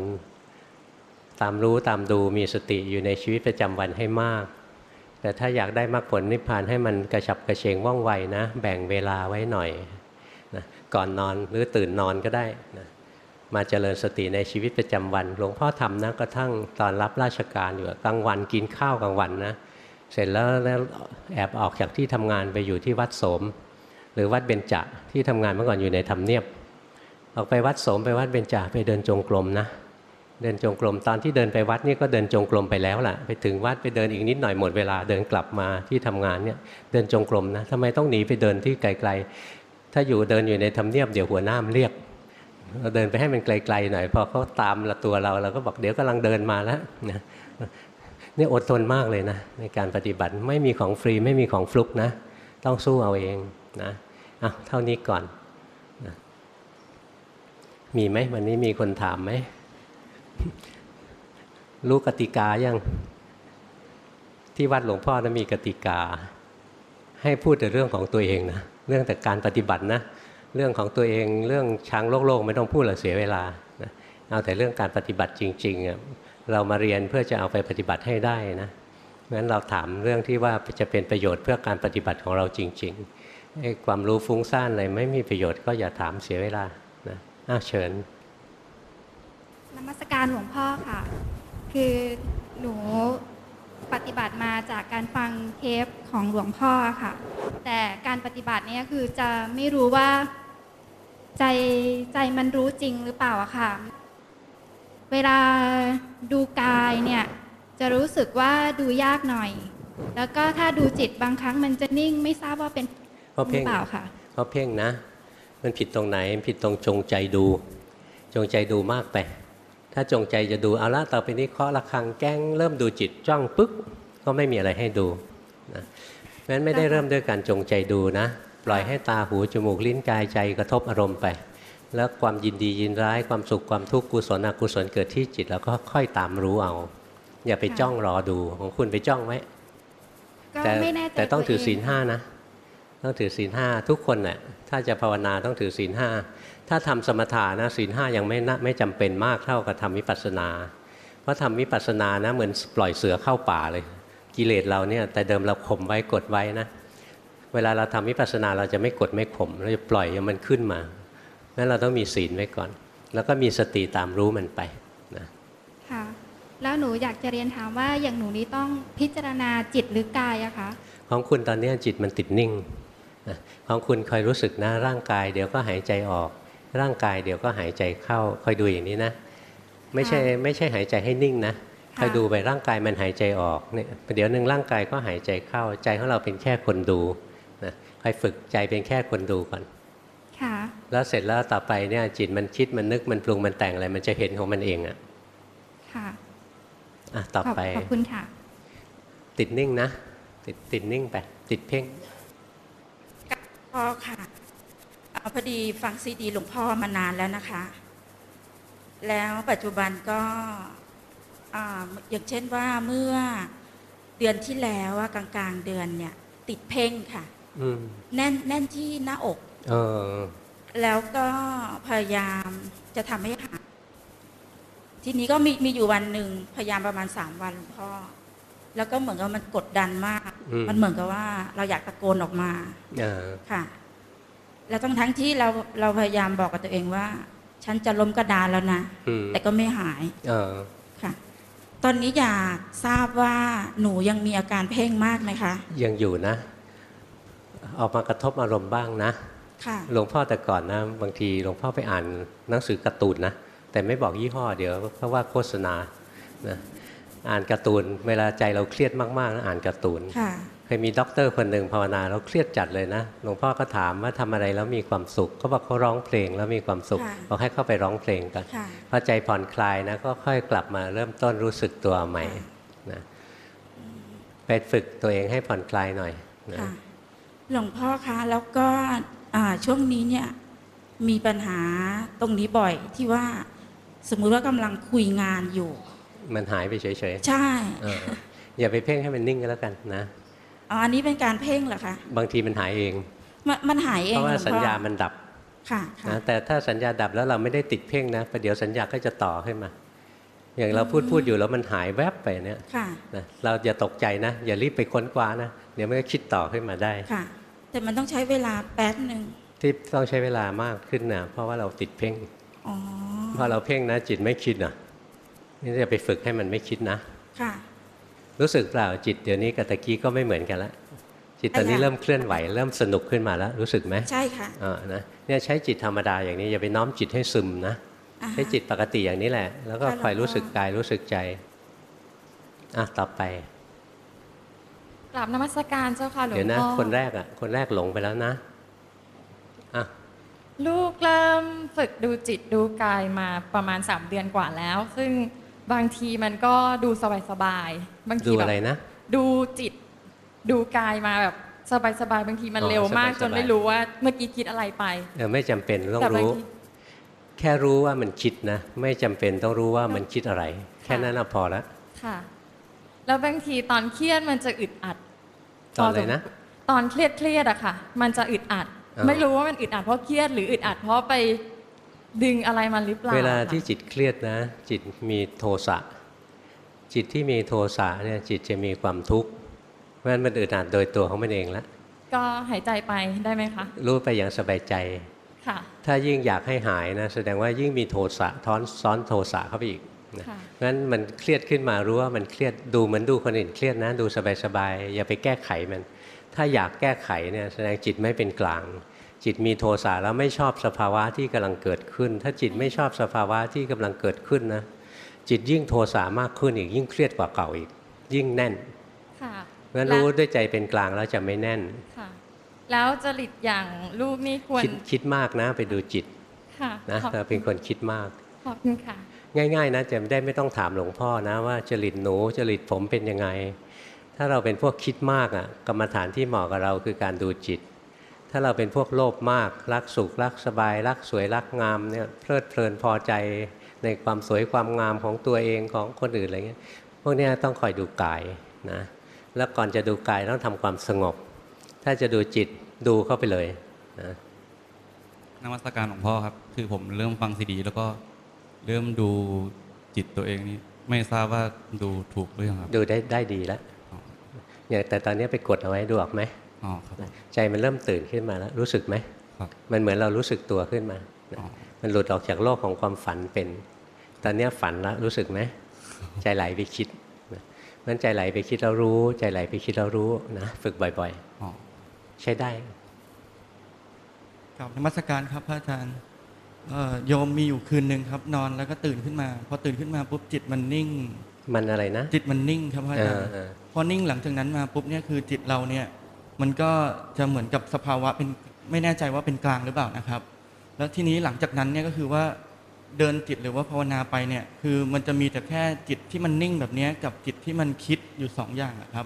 ตามรู้ตามดูมีสติอยู่ในชีวิตประจำวันให้มาก แต่ถ้าอยากได้มรรคผลนิพพานให้มันกระฉับกระเฉงว่องไวนะ แบ่งเวลาไว้หน่อยนะก่อนนอนหรือตื่นนอนก็ได้นะมาเจริญสติในชีวิตประจำวัน หลวงพ่อทำนะกระทั่งตอนรับราชการอยู่กลางวันกินข้าวกลางวันนะเสร็จแล้วแล้วแอบออกจากที่ทำงานไปอยู่ที่วัดโสม หรือวัดเบญจที่ทำงานเมื่อก่อนอยู่ในทำเนียบ ออกไปวัดสมไปวัดเบญจไปเดินจงกรมนะเดินจงกรมตอนที่เดินไปวัดนี่ก็เดินจงกรมไปแล้วล่ะ ไปถึงวัดไปเดินอีกนิดหน่อยหมดเวลาเดินกลับมาที่ทำงานเนี่ยเดินจงกรมนะทำไมต้องหนีไปเดินที่ไกลๆ ถ้าอยู่เดินอยู่ในทำเนียบเดี๋ยวหัวหน้ามนเรียกเราเดินไปให้มันไกลๆหน่อยพอเขาตามละตัวเราเราก็บอกเดี๋ยวกำลังเดินมาแล้วนะนี่อดทนมากเลยนะในการปฏิบัติไม่มีของฟรีไม่มีของฟลุกนะ ต้องสู้เอาเอง นะอะเท่านี้ก่อนนะมีไหมวันนี้มีคนถามไหมรู้กติกายังที่วัดหลวงพ่อนะมีกติกา ให้พูดแต่เรื่องของตัวเองนะเรื่องแต่การปฏิบัตินะเรื่องของตัวเองเรื่องช้างโลกโลกไม่ต้องพูดหรอกเสียเวลานะเอาแต่เรื่องการปฏิบัติจริงๆเรามาเรียนเพื่อจะเอาไปปฏิบัติให้ได้นะงั้นเราถามเรื่องที่ว่าจะเป็นประโยชน์เพื่อการปฏิบัติของเราจริง ๆ ไอ้ความรู้ฟุ้งซ่านอะไรไม่มีประโยชน์ก็อย่าถามเสียเวลานะอ้าเชิญนมัสการหลวงพ่อค่ะ คือหนูปฏิบัติมาจากการฟังเทปของหลวงพ่อค่ะ แต่การปฏิบัติเนี้ยคือจะไม่รู้ว่าใจใจมันรู้จริงหรือเปล่าอะค่ะ เวลาดูกายเนี่ยจะรู้สึกว่าดูยากหน่อย แล้วก็ถ้าดูจิตบางครั้งมันจะนิ่งไม่ทราบว่าเป็น เพราะหรืเพ่งอเปล่าค่ะเพราะเพ่งนะ มันผิดตรงไหนมันผิดตรงจงใจดู จงใจดูมากไป ถ้าจงใจจะดูเอาละต่อไปนี้เคาะระฆังแกล้งเริ่มดูจิตจ้องปึ๊กก็ไม่มีอะไรให้ดูนะเพราะฉะนั้นไม่ได้เริ่มด้วยการจงใจดูนะ ปล่อยให้ตาหูจมูกลิ้นกายใจกระทบอารมณ์ไป แล้วความยินดียินร้ายความสุขความทุกข์กุศลอกุศลเกิดที่จิต แล้วก็ค่อยตามรู้เอา อย่าไปค่ะจ้องรอดูของคุณไปจ้องไว้ก็แต่ไม่แน่ใจแต่ต้องถือวเศีลห้านะ ต้องถือศีลห้าทุกคนน่ะถ้าจะภาวนาต้องถือศีลห้าถ้าทำสมถานะศีลห้ายังไม่น่าไม่จำเป็นมากเท่ากับทำวิปัสสนา เพราะทำวิปัสสนานะเหมือนปล่อยเสือเข้าป่าเลย กิเลสเราเนี่ยแต่เดิมเราข่มไว้กดไว้นะเวลาเราทำวิปัสสนาเราจะไม่กดไม่ข่มเราจะปล่อยให้มันขึ้นมานั้นเราต้องมีศีลไว้ก่อน แล้วก็มีสติตามรู้มันไปนะค่ะแล้วหนูอยากจะเรียนถามว่าอย่างหนูนี้ต้องพิจารณาจิตหรือกายอะคะของคุณตอนเนี้ยจิตมันติดนิ่ง นะของคุณคอยรู้สึกนะร่างกายเดี๋ยวก็หายใจออก ร่างกายเดี๋ยวก็หายใจเข้าคอยดูอย่างนี้นะ ไม่ใช่ไม่ใช่หายใจให้นิ่งนะคอยดูไปร่างกายมันหายใจออกเนี่ยเดี๋ยวหนึ่งร่างกายก็หายใจเข้า ใจของเราเป็นแค่คนดูนะคอยฝึกใจเป็นแค่คนดูก่อนค่ะแล้วเสร็จแล้วต่อไปเนี่ยจิตมันคิดมันนึกมันปรุงมันแต่งอะไรมันจะเห็นของมันเองอะค่ะอะต่อขอบไปขอบคุณค่ะ ติดนิ่งนะ ติดติดนิ่งไป ติดเพ่งกับ พ่อค่ะเอ่อพอดีฟังซีดีหลวงพ่อมานานแล้วนะคะ แล้วปัจจุบันก็อ่าอย่างเช่นว่าเมื่อเดือนที่แล้วอะกลางๆเดือนเนี่ย ติดเพ่งค่ะอืมแน่นแน่นที่หน้าอกเออแล้วก็พยายามจะทำให้หายทีนี้ก็มีมีอยู่วันหนึ่งพยายามประมาณสามวันหลวงพ่อ แล้วก็เหมือนกับมันกดดันมากอืมมันเหมือนกับว่าเราอยากตะโกนออกมาเออค่ะ แล้วทั้งทั้งที่เราเราพยายามบอกกับตัวเองว่า ฉันจะล้มกระดานแล้วนะอืมแต่ก็ไม่หายเออค่ะ ตอนนี้อยากทราบว่าหนูยังมีอาการเพ่งมากไหมคะ ยังอยู่นะ ออกมากระทบอารมณ์บ้างนะค่ะหลวงพ่อแต่ก่อนนะ บางทีหลวงพ่อไปอ่านหนังสือการ์ตูนนะ แต่ไม่บอกยี่ห้อเดี๋ยวเพราะว่าโฆษณานะ อ่านการ์ตูน เวลาใจเราเครียดมากๆนะอ่านการ์ตูนค่ะเคยมีด็อกเตอร์คนหนึ่งภาวนาแล้วเครียดจัดเลยนะหลวงพ่อก็ถามว่าทำอะไรแล้วมีความสุขเขาบอกเขาร้องเพลงแล้วมีความสุขค่ะบอกให้เข้าไปร้องเพลงกันค่ะพอใจผ่อนคลายนะก็ค่อยกลับมาเริ่มต้นรู้สึกตัวใหม่นะไปฝึกตัวเองให้ผ่อนคลายหน่อยนะค่ะหลวงพ่อคะแล้วก็อ่าช่วงนี้เนี่ยมีปัญหาตรงนี้บ่อยที่ว่าสมมุติว่ากำลังคุยงานอยู่ มันหายไปเฉยใช่ๆเอออย่าไปเพ่งให้มันนิ่งก็แล้วกันนะอ๋ออันนี้เป็นการเพ่งเหรอคะ บางทีมันหายเอง มันมันหายเอเพงราะว่าหลวงสัญพ่อญามันดับค่ะค่ะนะแต่ถ้าสัญญาดับแล้วเราไม่ได้ติดเพ่งนะประเดี๋ยวสัญญาก็จะต่อขึ้นมา อย่างเราพูดพูดอยู่แล้วมันหายแวบไปเนี่ยค่ะนะเราอย่าตกใจนะ อย่ารีบไปค้นคว้านะ เดี๋ยวมันก็คิดต่อขึ้นมาได้ ค่ะ แต่มันต้องใช้เวลาแป๊บหนึ่งที่ต้องใช้เวลามากขึ้นนะเพราะว่าเราติดเพ่งอ๋อพอเราเพ่งนะจิตไม่คิดนะ นี่จะไปฝึกให้มันไม่คิดนะ ค่ะ รู้สึกเปล่าจิตเดี๋ยวนี้กับตะกี้ก็ไม่เหมือนกันละจิตตอนนี้อะไรอะเริ่มเคลื่อนไหวเริ่มสนุกขึ้นมาแล้ว รู้สึกไหมใช่ค่ะอ่านะเนี่ยใช้จิตธรรมดาอย่างนี้อย่าไปน้อมจิตให้ซึมนะอ่าฮะใช้จิตปกติอย่างนี้แหละ แล้วก็ค่ะคอยหลวงพ่อรู้สึกกายรู้สึกใจอะต่อไปกราบนมัสการเจ้าค่ะหลวงเดี๋ยวนะพ่อคนแรกอะคนแรกหลงไปแล้วนะอะลูกเริ่มฝึกดูจิตดูกายมาประมาณ 3 เดือนกว่าแล้ว ซึ่ง บางทีมันก็ดูสบายๆบางทีดูแบอะบไรนะ ดูจิต ดูกายมาแบบสบายๆบางทีมันอ๋อเร็วมากสบายๆ จนไม่รู้ว่าเมื่อกี้คิดอะไรไป เออไม่จำเป็นต้องแต่บางรู้ ที แค่รู้ว่ามันคิดนะ ไม่จำเป็นต้องรู้ว่ามันคิดอะไร แค่นั้นน่ะพอละ ค่ะ แล้วบางทีตอนเครียดมันจะอึดอัดตอนอะไรนะตอนเครียดเครียดๆอะค่ะ มันจะอึดอัดอ๋อไม่รู้ว่ามันอึดอัดเพราะเครียดหรืออึดอัดเพราะไป ดึงอะไรมาหรือเปล่าเวลาค่ะที่จิตเครียดนะ จิตมีโทสะจิตที่มีโทสะเนี่ยจิตจะมีความทุกข์เพราะฉะนั้นมันอึดอัดโดยตัวของมันเองแล้วก็หายใจไปได้ไหมคะ รู้ไปอย่างสบายใจค่ะ ถ้ายิ่งอยากให้หายนะ แสดงว่ายิ่งมีโทสะท้อนซ้อนโทสะเข้าไปอีกนะค่ะเพราะฉะนั้นมันเครียดขึ้นมารู้ว่ามันเครียดดูเหมือนดูคนอื่นเครียดนะ ดูสบายๆอย่าไปแก้ไขมัน ถ้าอยากแก้ไขเนี่ยแสดงจิตไม่เป็นกลาง จิตมีโทสะแล้วไม่ชอบสภาวะที่กำลังเกิดขึ้น ถ้าจิตไม่ชอบสภาวะที่กำลังเกิดขึ้นนะจิตยิ่งโทสะมากขึ้นอีกยิ่งเครียดกว่าเก่าอีก ยิ่งแน่นค่ะเพราะฉะนั้นและรู้ด้วยใจเป็นกลางแล้วจะไม่แน่นค่ะแล้วจริตอย่างลูกนี่ควรคิดคิดมากนะ ไปดูจิตค่ะนะขอบเราเป็นคนคิดมากขอบคุณค่ะ ง่าย ๆ นะจะได้ไม่ต้องถามหลวงพ่อนะ ว่าจริตหนูจริตผมเป็นยังไง ถ้าเราเป็นพวกคิดมากอะกรรมฐานที่เหมาะกับเราคือการดูจิต ถ้าเราเป็นพวกโลภมาก รักสุขรักสบาย รักสวยรักงามเนี่ยเพลิดเพลินพอใจในความสวยความงามของตัวเองของคนอื่นอะไรเงี้ยพวกเนี้ยต้องคอยดูกายนะแล้วก่อนจะดูกายต้องทำความสงบ ถ้าจะดูจิตดูเข้าไปเลยนะนมัสการหลวงพ่อครับ คือผมเริ่มฟังซีดี แล้วก็เริ่มดูจิตตัวเองนี่ไม่ทราบว่าดูถูกหรือยังครับ ดูได้ได้ดีแล้วอย่างแต่ตอนนี้ไปกดเอาไว้ดูออกไหมอ๋อครับผม ใจมันเริ่มตื่นขึ้นมาแล้วรู้สึกไหมครับมันเหมือนเรารู้สึกตัวขึ้นมาอ๋อมันหลุดออกจากโลกของความฝันเป็น ตอนเนี้ยฝันแล้วรู้สึกไหมใจไหลไปคิดนะมันใจไหลไปคิดแล้วรู้ ใจไหลไปคิดแล้วรู้นะฝึกบ่อยอ๋อๆใช้ได้กับนมัสการครับพระอาจารย์เอ่อโยมมีอยู่คืนหนึ่งครับ นอนแล้วก็ตื่นขึ้นมา พอตื่นขึ้นมาปุ๊บจิตมันนิ่ง มันอะไรนะ จิตมันนิ่งครับพระอาจารย์เออเออพอนิ่งหลังจากนั้นมาปุ๊บเนี่ยคือจิตเราเนี่ย มันก็จะเหมือนกับสภาวะเป็นไม่แน่ใจว่าเป็นกลางหรือเปล่านะครับ แล้วทีนี้หลังจากนั้นเนี่ยก็คือว่าเดินจิตหรือว่าภาวนาไปเนี่ยคือมันจะมีแต่แค่จิตที่มันนิ่งแบบเนี้ยกับจิตที่มันคิดอยู่สองอย่างอะครับ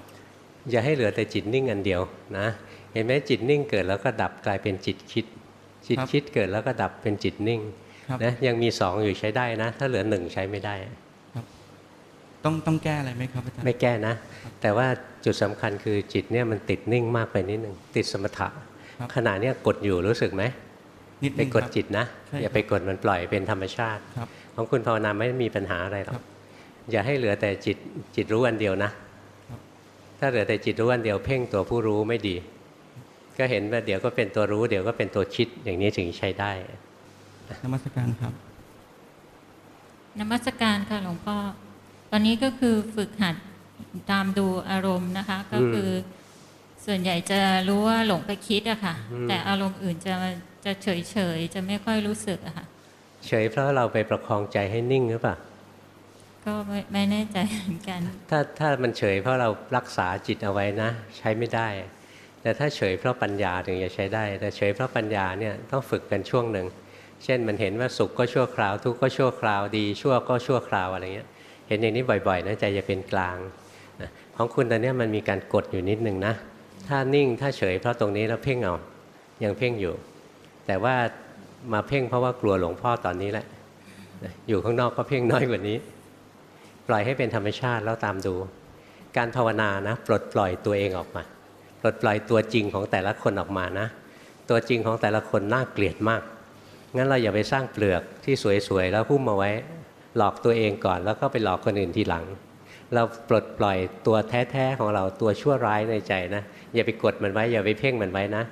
อย่าให้เหลือแต่จิตนิ่งอันเดียวนะ เห็นไหมจิตนิ่งเกิดแล้วก็ดับกลายเป็นจิตคิด จิตครับคิดเกิดแล้วก็ดับเป็นจิตนิ่งครับนะยังมีสองอยู่ใช้ได้นะ ถ้าเหลือหนึ่งใช้ไม่ได้ต้องต้องแก้อะไรไหมครับอาจารย์ไม่แก้นะ แต่ว่า จุดสำคัญคือจิตเนี่ยมันติดนิ่งมากไปนิดหนึ่งติดสมถะครับขณะเนี้ยกดอยู่รู้สึกไหมนิดไปนึงกดครับจิตนะใช่อย่าไปกดมันปล่อยเป็นธรรมชาติครับของคุณภาวนาไม่มีปัญหาอะไรหรอครักบอย่าให้เหลือแต่จิตจิตรู้อันเดียวนะครับถ้าเหลือแต่จิตรู้อันเดียวเพ่งตัวผู้รู้ไม่ดี ก็เห็นว่าเดี๋ยวก็เป็นตัวรู้เดี๋ยวก็เป็นตัวคิดอย่างนี้ถึงใช้ได้นมัสการครับนมัสการค่ะหลวงพ่อตอนนี้ก็คือฝึกหัด ตามดูอารมณ์นะคะ ก็คือ ส่วนใหญ่จะรู้ว่าหลงไปคิดอะค่ะอืมแต่อารมณ์อื่นจะจะเฉยเฉยๆจะไม่ค่อยรู้สึกอะค่ะ เฉยเพราะเราไปประคองใจให้นิ่งหรือเปล่าก็ไม่ไม่แน่ใจเหมือนกัน ถ้าถ้ามันเฉยเพราะเรารักษาจิตเอาไว้นะ ใช้ไม่ได้ แต่ถ้าเฉยเพราะปัญญาถึงจะใช้ได้ แต่เฉยเพราะปัญญาเนี่ยต้องฝึกกันช่วงหนึ่งเช่นมันเห็นว่าสุขก็ชั่วคราว ทุกข์ก็ชั่วคราวดี ชั่วก็ชั่วคราวอะไรเงี้ยเห็นอย่างนี้บ่อยๆนะใจจะเป็นกลางนะ ของคุณตอนนี้มันมีการกดอยู่นิดนึงนะ ถ้านิ่งถ้าเฉยเพราะตรงนี้แล้วเพ่งเอายังเพ่งอยู่ แต่ว่ามาเพ่งเพราะว่ากลัวหลวงพ่อตอนนี้แหละ อยู่ข้างนอกก็เพ่งน้อยกว่านี้ ปล่อยให้เป็นธรรมชาติแล้วตามดู การภาวนานะ ปลดปล่อยตัวเองออกมา ปลดปล่อยตัวจริงของแต่ละคนออกมานะ ตัวจริงของแต่ละคนน่าเกลียดมาก งั้นเราอย่าไปสร้างเปลือกที่สวยๆแล้วหุ้มมาไว้ หลอกตัวเองก่อนแล้วก็ไปหลอกคนอื่นทีหลัง เราปลดปล่อยตัวแท้ๆของเราตัวชั่วร้ายในใจนะ อย่าไปกดมันไว้อย่าไปเพ่งมันไว้นะ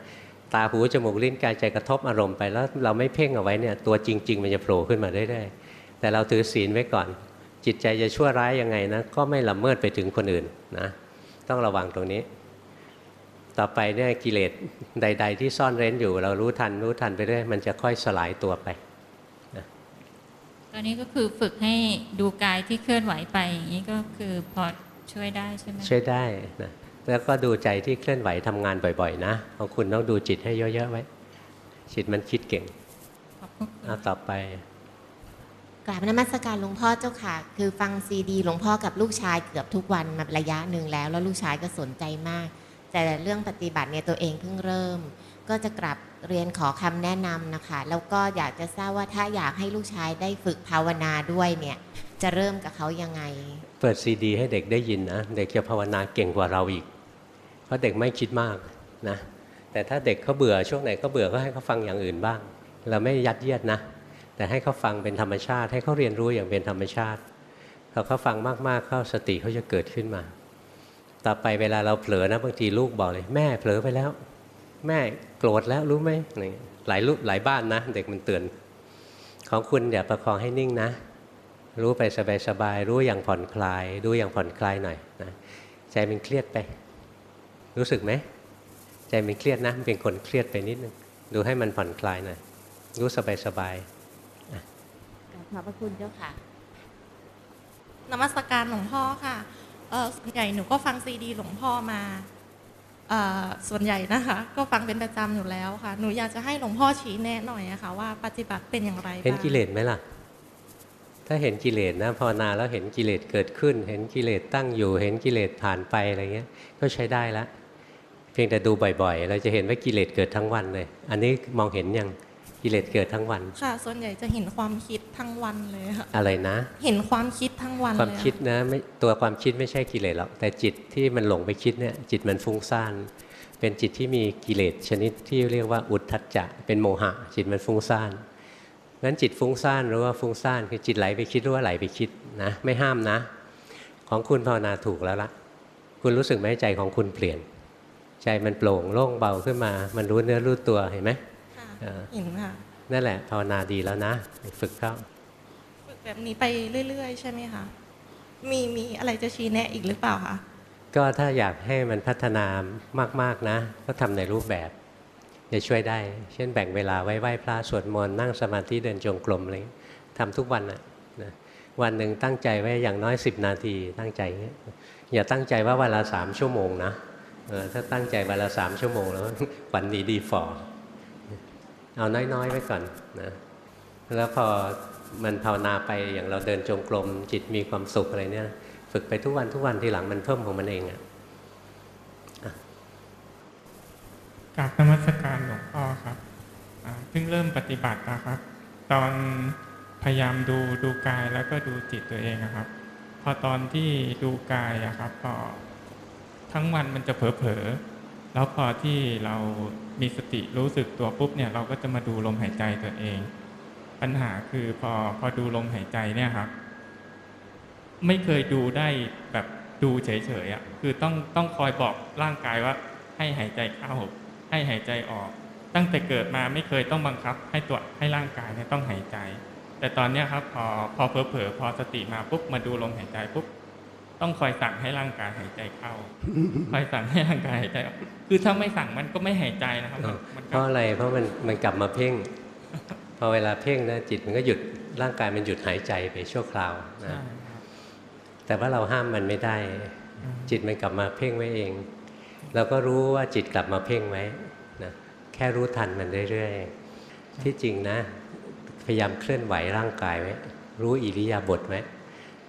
ตาหูจมูกลิ้นกายใจกระทบอารมณ์ไปแล้วเราไม่เพ่งเอาไว้เนี่ยตัวจริง ๆ มันจะโผล่ขึ้นมาเรื่อยๆแต่เราถือศีลไว้ก่อน จิตใจจะชั่วร้ายยังไงนะก็ไม่ละเมิดไปถึงคนอื่นนะต้องระวังตรงนี้ ต่อไปเนี่ยกิเลสใด ๆ ที่ซ่อนเร้นอยู่ เรารู้ทันรู้ทันไปเรื่อยมันจะค่อยสลายตัวไป อนนี้ก็คือฝึกให้ดูกายที่เคลื่อนไหวไปอย่างนี้ก็คือพอช่วยได้ใช่ไหมช่วยได้นะแล้วก็ดูใจที่เคลื่อนไหวทำงานบ่อยๆ นะของคุณต้องดูจิตให้เยอะๆไว้ จิตมันคิดเก่งขอบคุณเอาต่อไปกราบนมัสการหลวงพ่อเจ้าค่ะ คือฟังซีดีหลวงพ่อกับลูกชายเกือบทุกวันมาระยะหนึ่งแล้ว แล้วลูกชายก็สนใจมาก แต่เรื่องปฏิบัติเนี่ยตัวเองเพิ่งเริ่ม ก็จะกลับเรียนขอคำแนะนำนะคะ แล้วก็อยากจะทราบว่าถ้าอยากให้ลูกชายได้ฝึกภาวนาด้วยเนี่ย จะเริ่มกับเขายังไง เปิดซีดี ให้เด็กได้ยินนะ เด็กจะภาวนาเก่งกว่าเราอีก เพราะเด็กไม่คิดมากนะ แต่ถ้าเด็กเขาเบื่อช่วงไหนเขาเบื่อก็ให้เขาฟังอย่างอื่นบ้าง เราไม่ยัดเยียดนะ แต่ให้เขาฟังเป็นธรรมชาติ ให้เขาเรียนรู้อย่างเป็นธรรมชาติพอเขาฟังมากๆเข้าสติเขาจะเกิดขึ้นมา ต่อไปเวลาเราเผลอนะบางทีลูกบอกเลย แม่เผลอไปแล้ว แม่โกรธแล้วรู้ไหมหลายลูกหลายบ้านนะ เด็กมันเตือน ของคุณอย่าประคองให้นิ่งนะ รู้ไปสบายๆรู้อย่างผ่อนคลาย รู้อย่างผ่อนคลายหน่อยนะใจมันเครียดไป รู้สึกไหมใจมันเครียดนะเป็นคนเครียดไปนิดนึงดูให้มันผ่อนคลายหน่อยรู้สบายขอบพระคุณเจ้าค่ะนมัสการหลวงพ่อค่ะเออส่วนใหญ่หนูก็ฟังซีดี หลวงพ่อมา ส่วนใหญ่นะคะ ก็ฟังเป็นประจำอยู่แล้วค่ะ หนูอยากจะให้หลวงพ่อชี้แนะหน่อยนะคะว่าปฏิบัติเป็นอย่างไรเห็นกิเลสไหมล่ะ ถ้าเห็นกิเลสนะภาวนาแล้วเห็นกิเลสเกิดขึ้น เห็นกิเลสตั้งอยู่ เห็นกิเลสผ่านไปอะไรเงี้ย ก็ใช้ได้ละเพียงแต่ดูบ่อยๆ เราจะเห็นว่ากิเลสเกิดทั้งวันเลย อันนี้มองเห็นยัง กิเลสเกิดทั้งวัน ค่ะ ส่วนใหญ่จะเห็นความคิดทั้งวันเลยค่ะอะไรนะ เห็นความคิดทั้งวันความเลยคิดนะไม่ตัวความคิดไม่ใช่กิเลสหรอกแต่จิตที่มันหลงไปคิดเนี่ยจิตมันฟุ้งซ่านเป็นจิตที่มีกิเลสชนิดที่เรียกว่าอุทธัจจะ เป็นโมหะ จิตมันฟุ้งซ่านงั้นจิตฟุ้งซ่านหรือว่าฟุ้งซ่านคือจิตไหลไปคิดหรือว่าไหลไปคิดนะ ไม่ห้ามนะ ของคุณภาวนาถูกแล้วละคุณรู้สึกไหมใจของคุณเปลี่ยน ใจมันโปร่งโล่งเบาขึ้นมา มันรู้เนื้อรู้ตัวเห็นไหมค่ะ เออเห็นค่ะนั่นแหละภาวนาดีแล้วนะ ฝึกเข้าฝึกแบบนี้ไปเรื่อย ๆ ใช่ไหมคะมีมีอะไรจะชี้แนะอีกหรือเปล่าคะก็ถ้าอยากให้มันพัฒนามาก ๆนะ ก็ทำในรูปแบบจะช่วยได้ เช่นแบ่งเวลาไว้ไหว้พระสวดมนต์นั่งสมาธิเดินจงกรมอะไรอย่างเงี้ยทำทุกวันนะนะวันหนึ่งตั้งใจไว้อย่างน้อย 10 นาทีตั้งใจอย่างเงี้ยอย่าตั้งใจว่าวันละสามชั่วโมงนะเออถ้าตั้งใจวันละสามชั่วโมงแล้ววันนี้ดีฟอร์ เอาน้อยๆไว้ก่อนนะแล้วพอมันภาวนาไปอย่างเราเดินจงกรมจิตมีความสุขอะไรเนี่ย ฝึกไปทุกวันทุกวันทีหลังมันเพิ่มของมันเองอะกราบนมัสการหลวงพ่อครับเพิ่งเริ่มปฏิบัตินะครับ ตอนพยายามดูดูกายแล้วก็ดูจิตตัวเองอะครับ พอตอนที่ดูกายอะครับ ก็ทั้งวันมันจะเผลอๆ แล้วพอที่เรามีสติรู้สึกตัวปุ๊บเนี่ยเราก็จะมาดูลมหายใจตัวเอง ปัญหาคือพอพอดูลมหายใจเนี่ยครับ ไม่เคยดูได้แบบดูเฉยๆอะคือต้องต้องคอยบอกร่างกายว่า ให้หายใจเข้าให้หายใจออก ตั้งแต่เกิดมาไม่เคยต้องบังคับ ให้ตัวให้ร่างกายเนี่ยต้องหายใจ แต่ตอนเนี้ยครับพอพอเผลอๆพอสติมาปุ๊บมาดูลมหายใจปุ๊บ ต้องคอยสั่งให้ร่างกายหายใจเข้า คอยสั่งให้ร่างกายหายใจออกคือถ้าไม่สั่งมันก็ไม่หายใจนะครับมันมันเพก็ราะอะไรเพราะมันมันกลับมาเพ่งพอเวลาเพ่งนะจิตมันก็หยุดร่างกายมันหยุดหายใจไปชั่วคราวนะใช่ครับแต่ว่าเราห้ามมันไม่ได้อืมจิตมันกลับมาเพ่งไว้เอง เราก็รู้ว่าจิตกลับมาเพ่งไว้นะแค่รู้ทันมันเรื่อยๆที่จริงนะ พยายามเคลื่อนไหวร่างกายไว้รู้อิริยาบถไว้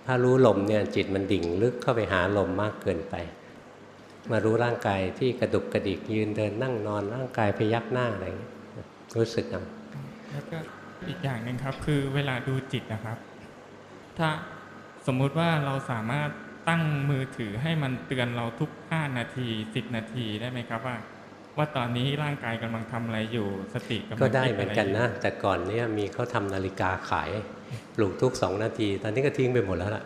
ถ้ารู้ลมเนี่ยจิตมันดิ่งลึกเข้าไปหาลมมากเกินไป มารู้ร่างกายที่กระดุกกระดิกยืนเดินนั่งนอนร่างกายพยักหน้าอะไรอย่างเงี้ยรู้สึกเอาแล้วก็อีกอย่างหนึ่งครับ คือเวลาดูจิตนะครับ ถ้าสมมุติว่าเราสามารถตั้งมือถือให้มันเตือนเราทุก 5 นาที 10 นาทีได้ไหมครับว่า ว่าตอนนี้ร่างกายกำลังทำอะไรอยู่สติกำลังก็ได้คิเหมือนไรกันยู่นะ แต่ก่อนเนี้มีเขาทำนาฬิกาขายปลุกทุกสองนาที ตอนนี้ก็ทิ้งไปหมดแล้วล่ะ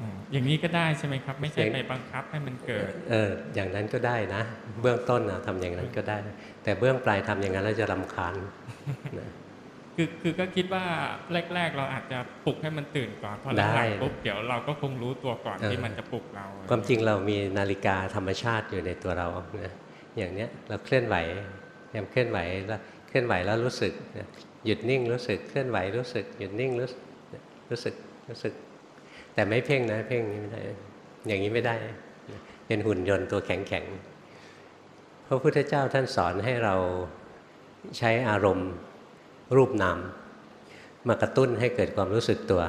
อ๋ออย่างนี้ก็ได้ใช่ไหมครับ ไม่ใช่อย่างไปบังคับให้มันเกิด เออ อย่างนั้นก็ได้นะ เบื้องต้นนะทำอย่างนั้นก็ได้ แต่เบื้องปลายทำอย่างนั้นแล้วจะรำคาญนะ คือคือก็คิดว่าแรก ๆ เราอาจจะปลุกให้มันตื่นก่อนพอหลัได้งๆปุ๊บเดี๋ยวเราก็คงรู้ตัวก่อนเออที่มันจะปลุกเรา ความจริงเรามีนาฬิกาธรรมชาติอยู่ในตัวเรานะอย่างเนี้ยเราเคลื่อนไหวพยายามเคลื่อนไหวแล้วเคลื่อนไหวแล้วรู้สึกนะหยุดนิ่งรู้สึกเคลื่อนไหวรู้สึกหยุดนิ่งรู้สึกรู้สึกรู้สึก แต่ไม่เพ่งนะเพ่งอย่างนี้ไม่ได้อย่างนี้ไม่ได้นะเป็นหุ่นยนต์ตัวแข็งแข็งๆพระพุทธเจ้าท่านสอนให้เราใช้อารมณ์ รูปนามมากระตุ้นให้เกิดความรู้สึกตัว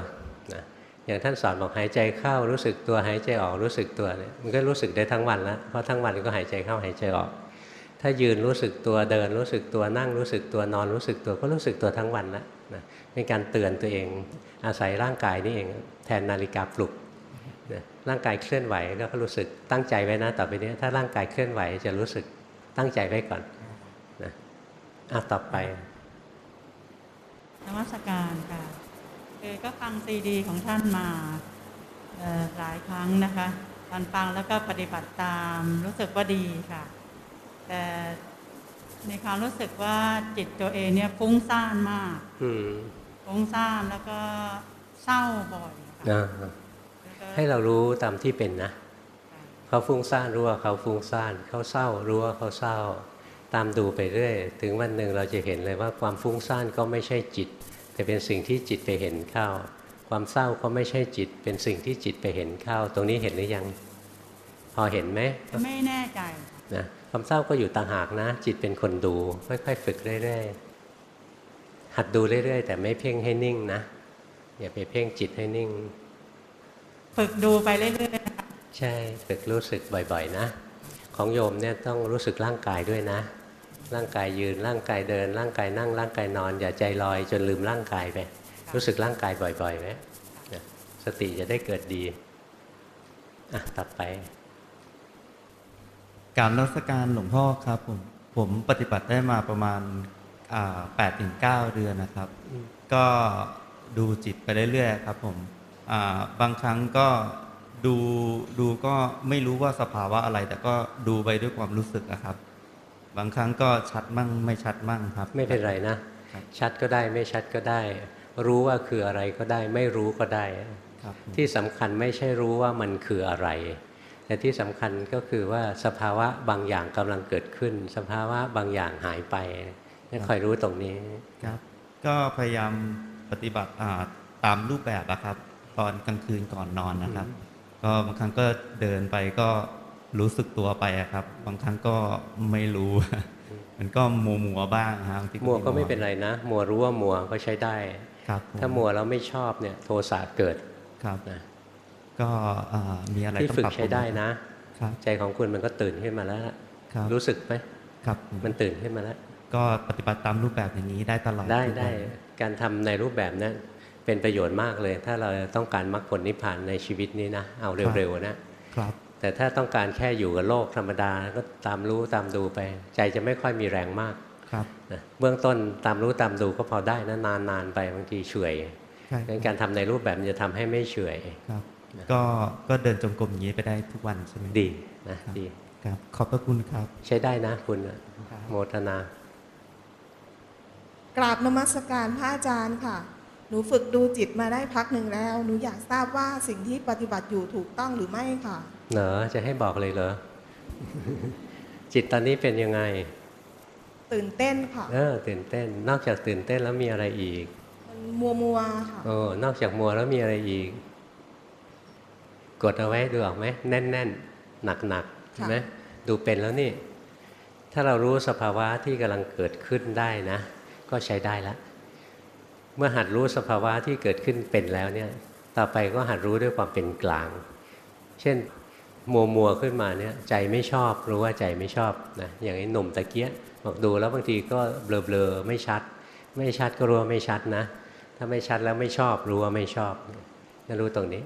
นะอย่างท่านสอนบอกหายใจเข้ารู้สึกตัวหายใจออกรู้สึกตัวเนี่ยมันก็รู้สึกได้ทั้งวันแล้วเพราะทั้งวันก็หายใจเข้าหายใจออก ถ้ายืนรู้สึกตัวเดินรู้สึกตัวนั่งรู้สึกตัวนอนรู้สึกตัวก็รู้สึกตัวทั้งวันแล้วนะเป็นการเตือนตัวเองอาศัยร่างกายนี่เองแทนนาฬิกาปลุกนะร่างกายเคลื่อนไหวแล้วก็รู้สึกตั้งใจไว้นะต่อไปนี้ถ้าร่างกายเคลื่อนไหวจะรู้สึกตั้งใจไว้ก่อนนะอะต่อไป นมัสการค่ะคือก็ฟังซีดีของท่านมาเอ่อหลายครั้งนะคะตอนฟังแล้วก็ปฏิบัติตามรู้สึกว่าดีค่ะ แต่ในความรู้สึกว่าจิตตัวเองเนี่ยฟุ้งซ่านมากอืมฟุ้งซ่านแล้วก็เศร้าบ่อยค่ะนะแล้วก็ให้เรารู้ตามที่เป็นนะเขาฟุ้งซ่านรู้ว่าเขาฟุ้งซ่านเขาเศร้ารู้ว่าเขาเศร้า ตามดูไปเรื่อย ถึงวันหนึ่งเราจะเห็นเลยว่าความฟุ้งซ่านก็ไม่ใช่จิต แต่เป็นสิ่งที่จิตไปเห็นเข้า ความเศร้าก็ไม่ใช่จิต เป็นสิ่งที่จิตไปเห็นเข้า ตรงนี้เห็นหรือยัง พอเห็นไหมไม่แน่ใจนะความเศร้าก็อยู่ต่างหากนะ จิตเป็นคนดูค่อยๆฝึกเรื่อยๆหัดดูเรื่อยๆ แต่ไม่เพ่งให้นิ่งนะอย่าไปเพ่งจิตให้นิ่ง ฝึกดูไปเรื่อยๆนะคะใช่ฝึกรู้สึกบ่อย ๆ นะ ของโยมเนี่ยต้องรู้สึกร่างกายด้วยนะ ร่างกายยืนร่างกายเดิน ร่างกายนั่งร่างกายนอน อย่าใจลอยจนลืมร่างกายไป รู้สึกร่างกายบ่อยๆไหมนะสติจะได้เกิดดีอะต่อไปกรารนมัสการหลวงพ่อครับผมผมปฏิบัติได้มาประมาณแปดถึงเก้าเดือนนะครับ ก็ดูจิตไปเรื่อยๆครับผมอ่าบางครั้งก็ดูดูก็ไม่รู้ว่าสภาวะอะไร แต่ก็ดูไปด้วยความรู้สึกนะครับ บางครั้งก็ชัดมั่งไม่ชัดมั่งครับ ไม่เป็นไรนะ ชัดก็ได้ไม่ชัดก็ได้ รู้ว่าคืออะไรก็ได้ ไม่รู้ก็ได้ครับที่สำคัญไม่ใช่รู้ว่ามันคืออะไร แต่ที่สำคัญก็คือว่าสภาวะบางอย่างกำลังเกิดขึ้น สภาวะบางอย่างหายไปให้คอยรู้ตรงนี้ครับ ก็พยายามปฏิบัติอ่าตามรูปแบบนะครับ ตอนกลางคืนก่อนนอนนะครับ ก็บางครั้งก็เดินไปก็ รู้สึกตัวไปอะครับ บางครั้งก็ไม่รู้ มันก็มัวมัวๆบ้างฮะบางทีมัวก็ไม่เป็นไรนะ มัวรู้ว่ามัวก็ใช้ได้ครับผถ้ามัวแล้วไม่ชอบเนี่ย โทสะเกิดครับนะก็อ่ามีอะไรที่ต้องฝึกปรับใช้ได้นะครับใจของคุณมันก็ตื่นขึ้นมาแล้วล่ะครับรู้สึกไหมครับมันตื่นขึ้นมาแล้ว ก็ปฏิบัติตามรูปแบบอย่างนี้ได้ตลอดได้ทุกวันได้การทำในรูปแบบนั้นเป็นประโยชน์มากเลย ถ้าเราต้องการมรรคผลนิพพานในชีวิตนี้นะ เอาเร็วๆนะครับ แต่ถ้าต้องการแค่อยู่กับโลกธรรมดาก็ตามรู้ตามดูไป ใจจะไม่ค่อยมีแรงมากครับนะเบื้องต้นตามรู้ตามดูก็พอได้นะนานๆไปบางทีเฉอยใช่งั้นการทำในรูปแบบมันจะทำให้ไม่เฉอยครับ ก็ก็เดินจงกรมอย่างนี้ไปได้ทุกวันใช่ไหมดีนะดีครับขอบพระคุณครับ ใช้ได้นะคุณน่ะโมทนากราบนมัสการพระอาจารย์ค่ะ หนูฝึกดูจิตมาได้พักหนึ่งแล้ว หนูอยากทราบว่าสิ่งที่ปฏิบัติอยู่ถูกต้องหรือไม่ค่ะ เหรอจะให้บอกเลยเหรอ จิตตอนนี้เป็นยังไง ตื่นเต้นค่ะเออตื่นเต้น นอกจากตื่นเต้นแล้วมีอะไรอีก มันมัวมัวๆค่ะโอ้นอกจากมัวแล้วมีอะไรอีก กดเอาไว้ดูออกไหมแน่นแน่นหนักหนักๆค่ะไหมดูเป็นแล้วนี่ ถ้าเรารู้สภาวะที่กำลังเกิดขึ้นได้นะ ก็ใช้ได้ละ เมื่อหัดรู้สภาวะที่เกิดขึ้นเป็นแล้วเนี่ย ต่อไปก็หัดรู้ด้วยความเป็นกลาง เช่น มัวมัวขึ้นมาเนี่ยใจไม่ชอบรู้ว่าใจไม่ชอบนะอย่างไอ้หนุ่มตะเกียะบอกดูแล้วบางทีก็เบลอๆไม่ชัด ไม่ชัดก็รู้ว่าไม่ชัดนะ ถ้าไม่ชัดแล้วไม่ชอบรู้ว่าไม่ชอบก็รู้ตรงนี้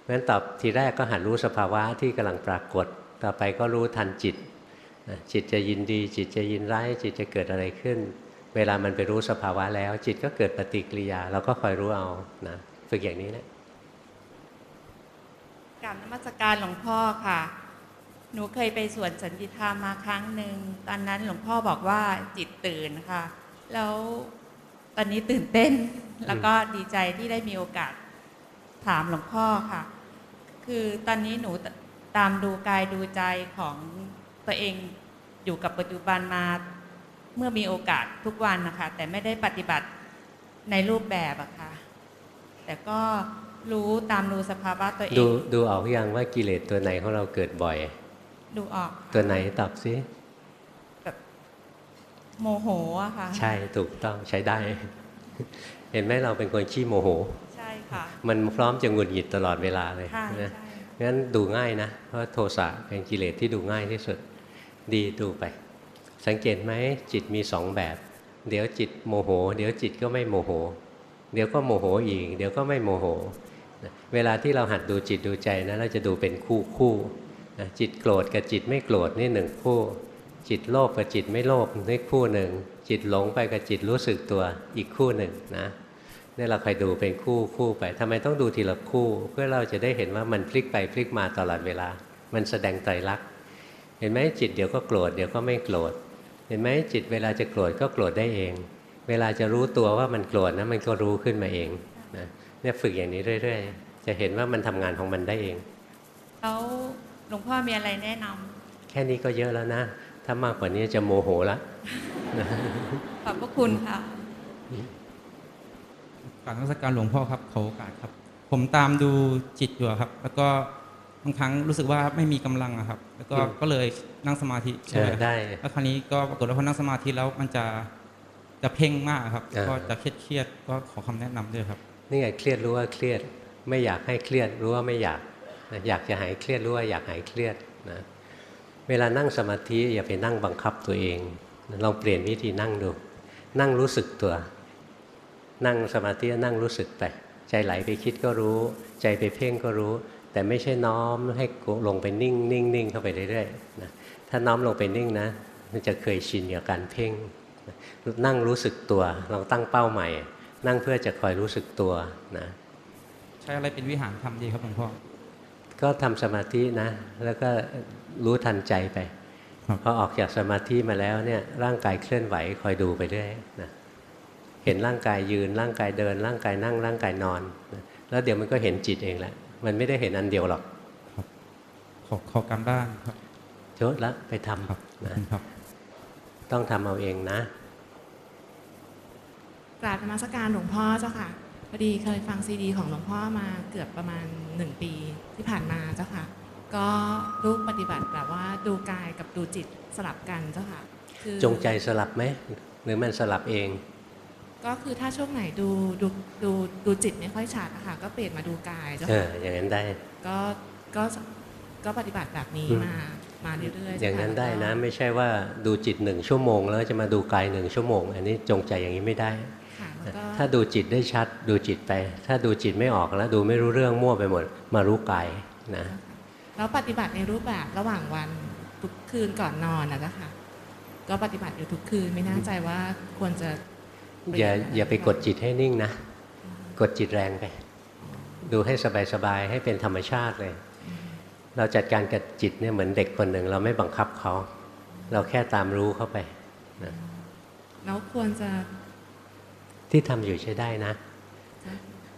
เพราะฉะนั้นตอบทีแรกก็หัดรู้สภาวะที่กำลังปรากฏ ต่อไปก็รู้ทันจิตจิตจะยินดี จิตจะยินร้ายจิตจะเกิดอะไรขึ้น เวลามันไปรู้สภาวะแล้ว จิตก็เกิดปฏิกิริยา เราก็คอยรู้เอานะฝึกอย่างนี้แหละ กราบนมัสการหลวงพ่อค่ะ หนูเคยไปสวนสันติธรรมมาครั้งหนึ่ง ตอนนั้นหลวงพ่อบอกว่าจิตตื่นค่ะ แล้วตอนนี้ตื่นเต้น แล้วก็ดีใจที่ได้มีโอกาสถามหลวงพ่อค่ะ คือตอนนี้หนูตามดูกายดูใจของตัวเองอยู่กับปัจจุบันมาเมื่อมีโอกาสทุกวันนะคะ แต่ไม่ได้ปฏิบัติในรูปแบบอะค่ะ แต่ก็ รู้ตามรู้สภาวะตัวเอดูงดูออกยังว่ากิเลสตัวไหนของเราเกิดบ่อย ดูออก ตัวไหนตอบสิโมโหอะค่ะ ใช่ถูกต้องใช้ได้ เห็นไหมเราเป็นคนขี้โมโห ใช่ค่ะ มันพร้อมจะหงุดหงิดตลอดเวลาเลยค่ะนะใช่งั้นดูง่ายนะ เพราะโทสะเป็นกิเลสที่ดูง่ายที่สุด ดีดูไป สังเกตไหมจิตมีสองแบบ เดี๋ยวจิตโมโห เดี๋ยวจิตก็ไม่โมโห เดี๋ยวก็โมโหอีก เดี๋ยวก็ไม่โมโหนะ เวลาที่เราหัดดูจิตดูใจนะเราจะดูเป็นคู่คู่นะจิตโกรธกับจิตไม่โกรธนี่หนึ่งคู่ จิตโลภกับจิตไม่โลภนี่คู่หนึ่ง จิตหลงไปกับจิตรู้สึกตัวอีกคู่หนึ่งนะนี่เราคอยดูเป็นคู่คู่ไปทำไมต้องดูทีละคู่ เพื่อเราจะได้เห็นว่ามันพลิกไปพลิกมาตลอดเวลา มันแสดงไตรลักษณ์เห็นไหมจิตเดี๋ยวก็โกรธเดี๋ยวก็ไม่โกรธเห็นไหมจิตเวลาจะโกรธก็โกรธได้เอง เวลาจะรู้ตัวว่ามันโกรธนะมันก็รู้ขึ้นมาเอง เนี่ยฝึกอย่างนี้เรื่อย ๆ จะเห็นว่ามันทำงานของมันได้เองแล้วหลวงพ่อมีอะไรแนะนำแค่นี้ก็เยอะแล้วนะ ถ้ามากกว่านี้จะโมโหละขอบพระคุณค่ะกรารนมัสการหลวงพ่อครับขอโอกาสครับ ผมตามดูจิตอยู่ครับ แล้วก็บางครั้งรู้สึกว่าไม่มีกำลังอะครับ แล้วก็อืมก็เลยนั่งสมาธิเออได้ แล้วคราวนี้ก็ปรากฏว่าพอนั่งสมาธิแล้วมันจะจะเพ่งมากครับอ่าก็จะเครียดเครียดๆก็ขอคำแนะนำด้วยครับ นี่ไงเครียดรู้ว่าเครียด ไม่อยากให้เครียดรู้ว่าไม่อยากอยากจะหายเครียดรู้ว่าอยากหายเครียดนะเวลานั่งสมาธิอย่าไปนั่งบังคับตัวเองลองเปลี่ยนวิธีนั่งดู นั่งรู้สึกตัว นั่งสมาธินั่งรู้สึกไปใจไหลไปคิดก็รู้ ใจไปเพ่งก็รู้ แต่ไม่ใช่น้อมให้ลงไปนิ่งนิ่งนิ่งเข้าไปเรื่อยๆนะถ้าน้อมลงไปนิ่งนะ มันจะเคยชินกับการเพ่งนั่งรู้สึกตัวลองตั้งเป้าใหม่ นั่งเพื่อจะคอยรู้สึกตัวนะใช้อะไรเป็นวิหารทำดีครับหลวงพ่อก็ทำสมาธินะ แล้วก็รู้ทันใจไปพอออกจากสมาธิมาแล้วเนี่ยร่างกายเคลื่อนไหวคอยดูไปเรื่อยนะเห็นร่างกายยืนร่างกายเดิน ร่างกายนั่งร่างกายนอนนะแล้วเดี๋ยวมันก็เห็นจิตเองแหละมันไม่ได้เห็นอันเดียวหรอกขอขอการบ้านครับเยอะละไปทำนะต้องทำเอาเองนะ กราบนมัสการหลวงพ่อเจ้าค่ะพอดีเคยฟังซีดี ของหลวงพ่อมาเกือบประมาณหนึ่งปีที่ผ่านมาเจ้าค่ะ ก็รูปปฏิบัติแบบว่าดูกายกับดูจิตสลับกันเจ้าค่ะคือจงใจสลับไหมหรือมันสลับเอง ก็คือถ้าช่วงไหนดูดูดูดูจิตไม่ค่อยชัดอะค่ะก็เปลี่ยนมาดูกายเจ้าเออค่ะอย่างนั้นได้ก็ก็ก็ปฏิบัติแบบนี้อืมมามาเรื่อยๆอเจ้ย่างค่ะนั้นได้แล้วก็นะ ไม่ใช่ว่าดูจิตหนึ่งชั่วโมง แล้วจะมาดูกายหนึ่งชั่วโมง อันนี้จงใจอย่างนี้ไม่ได้ค่ะแล้วก็ ถ้าดูจิตได้ชัดดูจิตไป ถ้าดูจิตไม่ออกแล้วดูไม่รู้เรื่องมั่วไปหมด มารู้กายนะแล้วปฏิบัติในรูปแบบระหว่างวันทุกคืนก่อนนอนนะเจ้าค่ะก็ปฏิบัติอยู่ทุกคืนไม่แน่ใจว่าควรจะอย่าอย่าไปกดจิตให้นิ่งนะ กดจิตแรงไป ดูให้สบายๆให้เป็นธรรมชาติเลย เราจัดการกับจิตเนี่ยเหมือนเด็กคนหนึ่งเราไม่บังคับเขา เราแค่ตามรู้เข้าไปนะแล้วควรจะ ที่ทำอยู่ใช้ได้นะ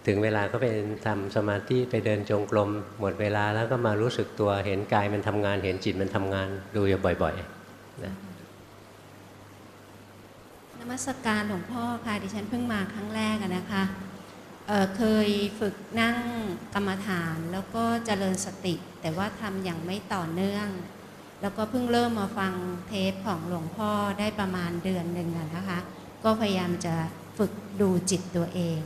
ถึงเวลาก็ไปทำสมาธิไปเดินจงกรมหมดเวลาแล้วก็มารู้สึกตัวเห็นกายมันทำงาน เห็นจิตมันทำงานดูอยู่บ่อยๆนะนมัสการหลวงพ่อค่ะดิฉันเพิ่งมาครั้งแรกนะคะเเคยฝึกนั่งกรรมฐานแล้วก็เจริญสติ แต่ว่าทำอย่างไม่ต่อเนื่อง แล้วก็เพิ่งเริ่มมาฟังเทปของหลวงพ่อได้ประมาณเดือนหนึ่งนะคะ ก็พยายามจะ ฝึกดูจิตตัวเอง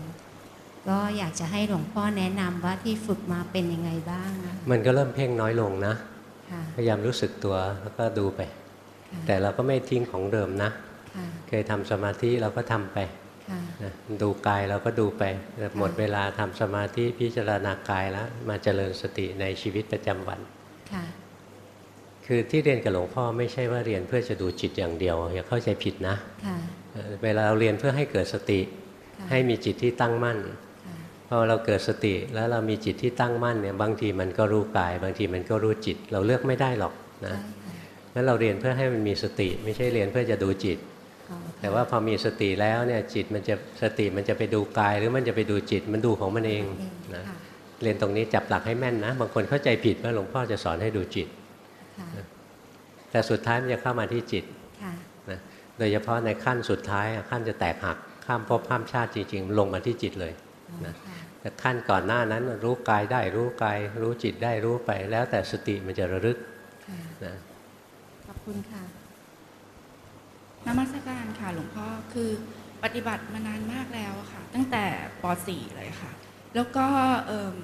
ก็อยากจะให้หลวงพ่อแนะนำว่าที่ฝึกมาเป็นยังไงบ้างอะมันก็เริ่มเพ่งน้อยลงนะค่ะพยายามรู้สึกตัวแล้วก็ดูไป แต่เราก็ไม่ทิ้งของเดิมนะค่ะเคยทำสมาธิเราก็ทำไปค่ะนะดูกายเราก็ดูไปแต่หมดเวลาทำสมาธิพิจารณากายแล้ว มาเจริญสติในชีวิตประจำวันค่ะคือที่เรียนกับหลวงพ่อไม่ใช่ว่าเรียนเพื่อจะดูจิตอย่างเดียว อย่าเข้าใจผิดนะค่ะ เอ่อเวลาเราเรียนเพื่อให้เกิดสติค่ะให้มีจิตที่ตั้งมั่นพอเราเกิดสติแล้วเรามีจิตที่ตั้งมั่นเนี่ยบางทีมันก็รู้กาย บางทีมันก็รู้จิต เราเลือกไม่ได้หรอกนะงั้นเราเรียนเพื่อให้มันมีสติ ไม่ใช่เรียนเพื่อจะดูจิต แต่ว่าพอมีสติแล้วเนี่ยจิตมันจะสติมันจะไปดูกาย หรือมันจะไปดูจิตมันดูของมันเองนะเรียนตรงนี้จับหลักให้แม่นนะ บางคนเข้าใจผิดว่าหลวงพ่อจะสอนให้ดูจิตค่ะแต่สุดท้ายมันจะเข้ามาที่จิตค่ะนะ โดยเฉพาะในขั้นสุดท้ายอะขั้นจะแตกหักข้ามภพข้ามชาติจริง ๆ ลงมาที่จิตเลยนะแต่ขั้นก่อนหน้านั้นรู้กายได้รู้กายรู้จิตได้รู้ไป แล้วแต่สติมันจะระลึกค่ะนะขอบคุณค่ะนมัสการค่ะหลวงพ่อคือปฏิบัติมานานมากแล้วอะค่ะ ตั้งแต่ป .4 เลยค่ะ แล้วก็เอิ่ม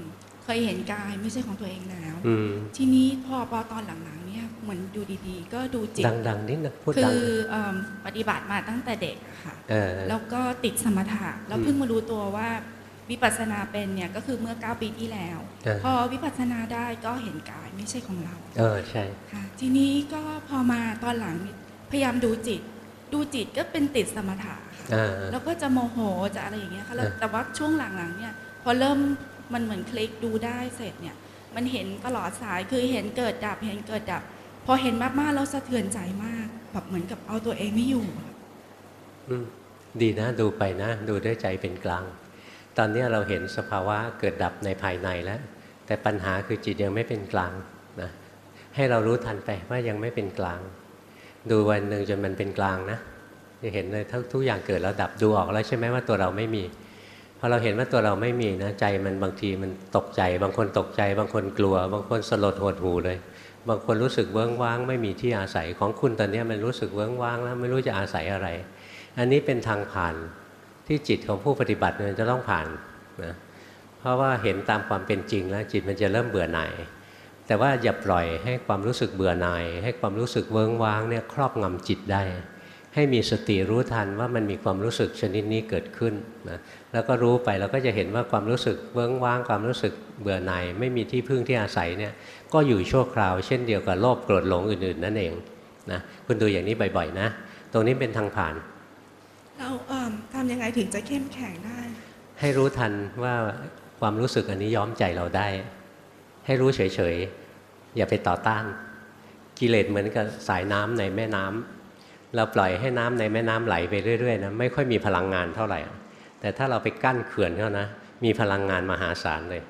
เคยเห็นกายไม่ใช่ของตัวเองแล้วอืมทีนี้พอพอตอนหลังๆเนี่ยเห มือนดูดีๆ ก็ดูจิตดังๆนิดนะพูดคืดังอเอิ่มปฏิบัติมาตั้งแต่เด็กอะค่ะเออแล้วก็ติดสมถะแล้วเพิ่งมารู้ตัวว่าวิปัสสนาเป็นเนี่ยก็คือเมื่อ 9 ปีที่แล้วเออพอวิปัสสนาได้ก็เห็นกายไม่ใช่ของเรา เออใช่ค่ะทีนี้ก็พอมาตอนหลังพยายามดูจิต ดูจิตก็เป็นติดสมถะค่ะอ่าแล้วก็จะโมโหจะอะไรอย่างเงี้ยค่ะแล้วเออแต่ว่าช่วงหลังๆเนี่ยพอเริ่มมันเหมือนคลิกดูได้เสร็จเนี่ยมันเห็นตลอดสายคือเห็นเกิดดับเห็นเกิดดับ พอเห็นมากๆแล้วสะเทือนใจมาก แบบเหมือนกับเอาตัวเองไม่อยู่อืมดีนะดูไปนะ ดูด้วยใจเป็นกลาง ตอนนี้เราเห็นสภาวะเกิดดับในภายในแล้ว แต่ปัญหาคือจิตยังไม่เป็นกลางนะให้เรารู้ทันไปว่ายังไม่เป็นกลาง ดูวันหนึ่งจนมันเป็นกลางนะจะเห็นเลยทุกทุกอย่างเกิดแล้วดับดูออกแล้วใช่ไหมว่าตัวเราไม่มีพอเราเห็นว่าตัวเราไม่มีนะใจมันบางทีมันตกใจ บางคนตกใจ บางคนกลัว บางคนสลดหดหูเลย บางคนรู้สึกเวิ้งว้าง ไม่มีที่อาศัยของคุณตอนนี้มันรู้สึกเวิ้งว้างแล้วไม่รู้จะอาศัยอะไร อันนี้เป็นทางผ่านที่จิตของผู้ปฏิบัติมันจะต้องผ่านนะเพราะว่าเห็นตามความเป็นจริงแล้วจิตมันจะเริ่มเบื่อหน่ายแต่ว่าอย่าปล่อยให้ความรู้สึกเบื่อหน่าย ให้ความรู้สึกเวิ้งว้างเนี่ยครอบงำจิตได้ ให้มีสติรู้ทันว่ามันมีความรู้สึกชนิดนี้เกิดขึ้นนะแล้วก็รู้ไปเราก็จะเห็นว่าความรู้สึกเวิ้งว้าง ความรู้สึกเบื่อหน่าย ไม่มีที่พึ่งที่อาศัยเนี่ย ก็อยู่ชั่วคราวเช่นเดียวกับโลภโกรธหลงอื่นๆนั่นเองนะคุณดูอย่างนี้บ่อยๆนะ ตรงนี้เป็นทางผ่าน เราเอิ่มทำยังไงถึงจะเข้มแข็งได้ ให้รู้ทันว่าความรู้สึกอันนี้ย้อมใจเราได้ ให้รู้เฉยๆ อย่าไปต่อต้าน กิเลสเหมือนกับสายน้ำในแม่น้ำเราปล่อยให้น้ำในแม่น้ำไหลไปเรื่อยๆนะไม่ค่อยมีพลังงานเท่าไหร่ แต่ถ้าเราไปกั้นเขื่อนเขานะมีพลังงานมหาศาลเลย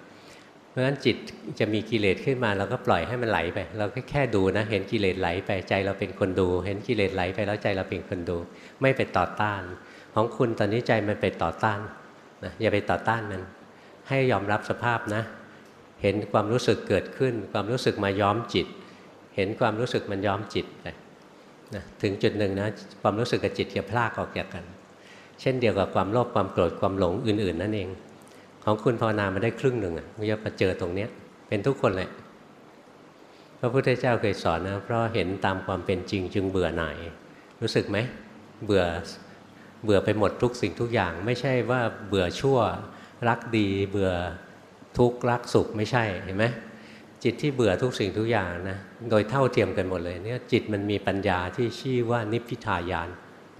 เพราะฉะนั้นจิตจะมีกิเลสขึ้นมาเราก็ปล่อยให้มันไหลไป เราก็แค่ดูนะ เห็นกิเลสไหลไปใจเราเป็นคนดู เห็นกิเลสไหลไปแล้วใจเราเป็นคนดู ไม่ไปต่อต้าน ของคุณตอนนี้ใจมันไปต่อต้านนะอย่าไปต่อต้านมัน ให้ยอมรับสภาพนะ เห็นความรู้สึกเกิดขึ้น ความรู้สึกมาย้อมจิต เห็นความรู้สึกมันย้อมจิตไปนะถึงจุดหนึ่งนะความรู้สึกกับจิตจะพลากออกจากกัน เช่นเดียวกับความโลภความโกรธความหลงอื่น ๆ นั่นเอง ของคุณภาวนามาได้ครึ่งหนึ่งอะมันจะมาเจอตรงเนี้ย เป็นทุกคนเลยพระพุทธเจ้าเคยสอนนะเพราะเห็นตามความเป็นจริงจึงเบื่อหน่ายรู้สึกไหมเบื่อเบื่อไปหมดทุกสิ่งทุกอย่าง ไม่ใช่ว่าเบื่อชั่วรักดีเบื่อทุกข์รักสุขไม่ใช่เห็นไหมจิตที่เบื่อทุกสิ่งทุกอย่างนะโดยเท่าเทียมกันหมดเลยเนี่ยจิตมันมีปัญญาที่ชื่อว่านิพพิทายาน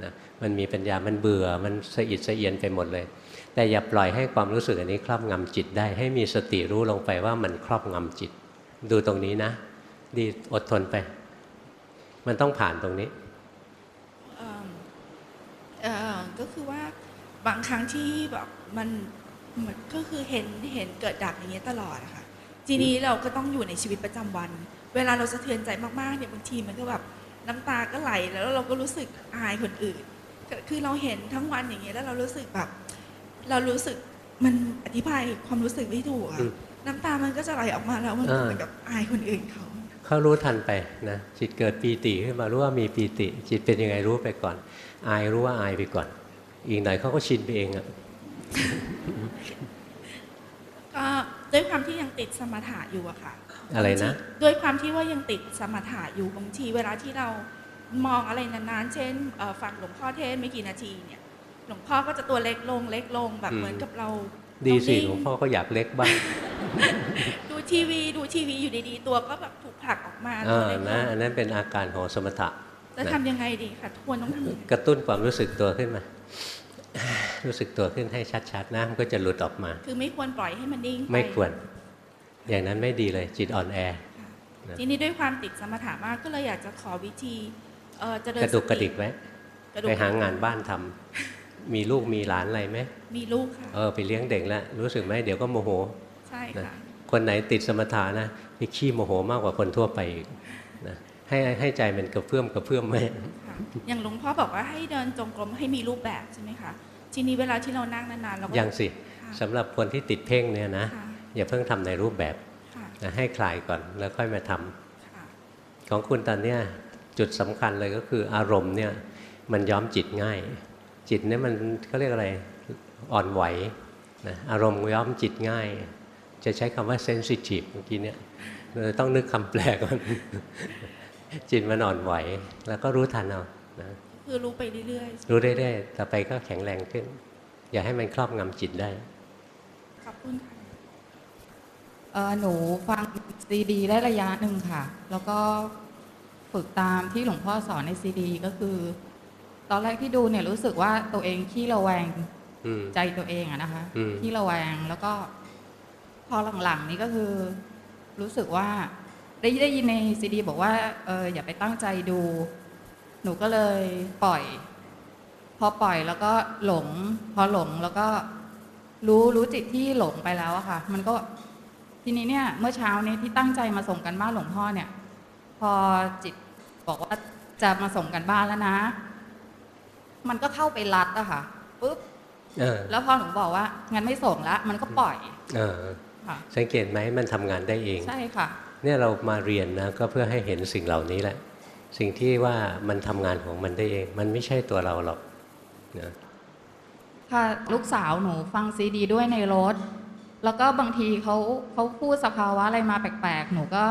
นะมันมีปัญญามันเบื่อมันสะอิดสะเอียนไปหมดเลย แต่อย่าปล่อยให้ความรู้สึกอันนี้ครอบงำจิตได้ ให้มีสติรู้ลงไปว่ามันครอบงำจิต ดูตรงนี้นะ ดีอดทนไป มันต้องผ่านตรงนี้ก็คือว่าบางครั้งที่แบบมันมือนก็คือเห็นเห็นเกิดดับอย่างเงี้ยตลอดอะค่ะ ทีนี้เราก็ต้องอยู่ในชีวิตประจำวัน เวลาเราสะเทือนใจมากๆเนี่ยบางทีมันก็แบบน้ำตาก็ไหลแล้วเราก็รู้สึกอายคนอื่น คือเราเห็นทั้งวันอย่างเงี้ยแล้วเรารู้สึกแบบ เรารู้สึกมันอธิบายความรู้สึกไม่ถูกอะอืม น้ำตามันก็จะไหลออกมาแล้วมันอ่าเหมือนกับอายคนอื่นเขา เขารู้ทันไปนะจิตเกิดปีติขึ้นมารู้ว่ามีปีติ จิตเป็นยังไงรู้ไปก่อน อายรู้ว่าอายไปก่อน อีกหน่อยเขาก็ชินไปเองอะก็ด้วยความที่ยังติดสมถะอยู่อะค่ะอะไรนะ ด้วยความที่ว่ายังติดสมถะอยู่บางทีเวลาที่เรามองอะไรนานๆ เช่นเอ่อฟังหลวงพ่อเทศน์ไม่กี่นาทีเนี่ย หลวงพ่อก็จะตัวเล็กลงเล็กลงแบบอืมเหมือนกับเรา ดีสิเรานิ่หลวงพ่อก็อยากเล็กบ้างดูทีวีดูทีวีอยู่ดีๆ ตัวก็แบบถูกผลักออกมาเอตัวอเล็กลนะงอันนั้นเป็นอาการของสมถะจะนะทำยังไงดีคะทวนต้องทำยังไงกระตุ้นความรู้สึกตัวขึ้นมารู้สึกตัวขึ้นให้ชัดๆนะมันก็จะหลุดออกมา คือไม่ควรปล่อยให้มันนิ่งปไม่ควร อย่างนั้นไม่ดีเลยจิตอ่อนแอนะทีนี้ด้วยความติดสมถะมากก็เลยอยากจะขอวิธีเอ่อเจริญกระดุกสกระติดิกไว้กระดุกไปหางานบ้านทำ มีลูกมีหลานอะไรไหมมีลูกค่ะเออไปเลี้ยงเด็กแล้วรู้สึกไหมเดี๋ยวก็โมโหใช่นะค่ะคนไหนติดสมถะนะไปขี้โมโหมากกว่าคนทั่วไปอีกนะให้ให้ใจมันกระเพื่อมกระเพื่อมไว้ค่ะอย่างหลวงพ่อบอกว่าให้เดินจงกรมให้มีรูปแบบใช่ไหมคะทีนี้เวลาที่เรานั่งนานๆเราก็ยังสิสำหรับคนที่ติดเพ่งเนี่ยนะค่ะอย่าเพิ่งทำในรูปแบบค่ะนะให้คลายก่อนแล้วค่อยมาทำของคุณตอนเนี้ยจุดสำคัญเลยก็คืออารมณ์เนี่ยมันย้อมจิตง่าย จิตเนี่ยมันเขาเรียกอะไรอ่อนไหวนะอารมณ์ย้อมจิตง่าย จะใช้คำว่า sensitive เมื่อกี้เนี่ยเราต้องนึกคำแปลก่อน จิตมันอ่อนไหว แล้วก็รู้ทันเอานะคือรู้ไปเรื่อยรู้ได้ได้ต่อไปก็แข็งแรงขึ้น อย่าให้มันครอบงำจิตได้ๆขอบคุณค่ะเอ่อหนูฟังซีดีได้ระยะหนึ่งค่ะ แล้วก็ฝึกตามที่หลวงพ่อสอนในซีดีก็คือ ตอนแรกที่ดูเนี่ยรู้สึกว่าตัวเองขี้ระแวงอืมใจตัวเองอะนะคะอืมขี้ระแวงแล้วก็ พอหลังๆ นี้ก็คือ รู้สึกว่า ได้ได้ยินในซีดี บอกว่าเอออย่าไปตั้งใจดู หนูก็เลยปล่อย พอปล่อยแล้วก็หลง พอหลงแล้วก็รู้รู้จิตที่หลงไปแล้วอะค่ะ มันก็ทีนี้เนี่ย เมื่อเช้านี้ที่ตั้งใจมาส่งกันบ้านหลวงพ่อเนี่ย พอจิตบอกว่าจะมาส่งกันบ้านแล้วนะ มันก็เข้าไปรัดอะค่ะปุ๊บเออแล้วพอหนูบอกว่างั้นไม่ส่งละมันก็ปล่อยเออค่ะสังเกตไหมมันทำงานได้เอง ใช่ค่ะ เนี่ยเรามาเรียนนะก็เพื่อให้เห็นสิ่งเหล่านี้แหละ สิ่งที่ว่ามันทำงานของมันได้เอง มันไม่ใช่ตัวเราหรอกนะค่ะลูกสาวหนูฟังซีดี ด้วยในรถ แล้วก็บางทีเขาเขาพูดสภาวะอะไรมาแปลกๆ หนูก็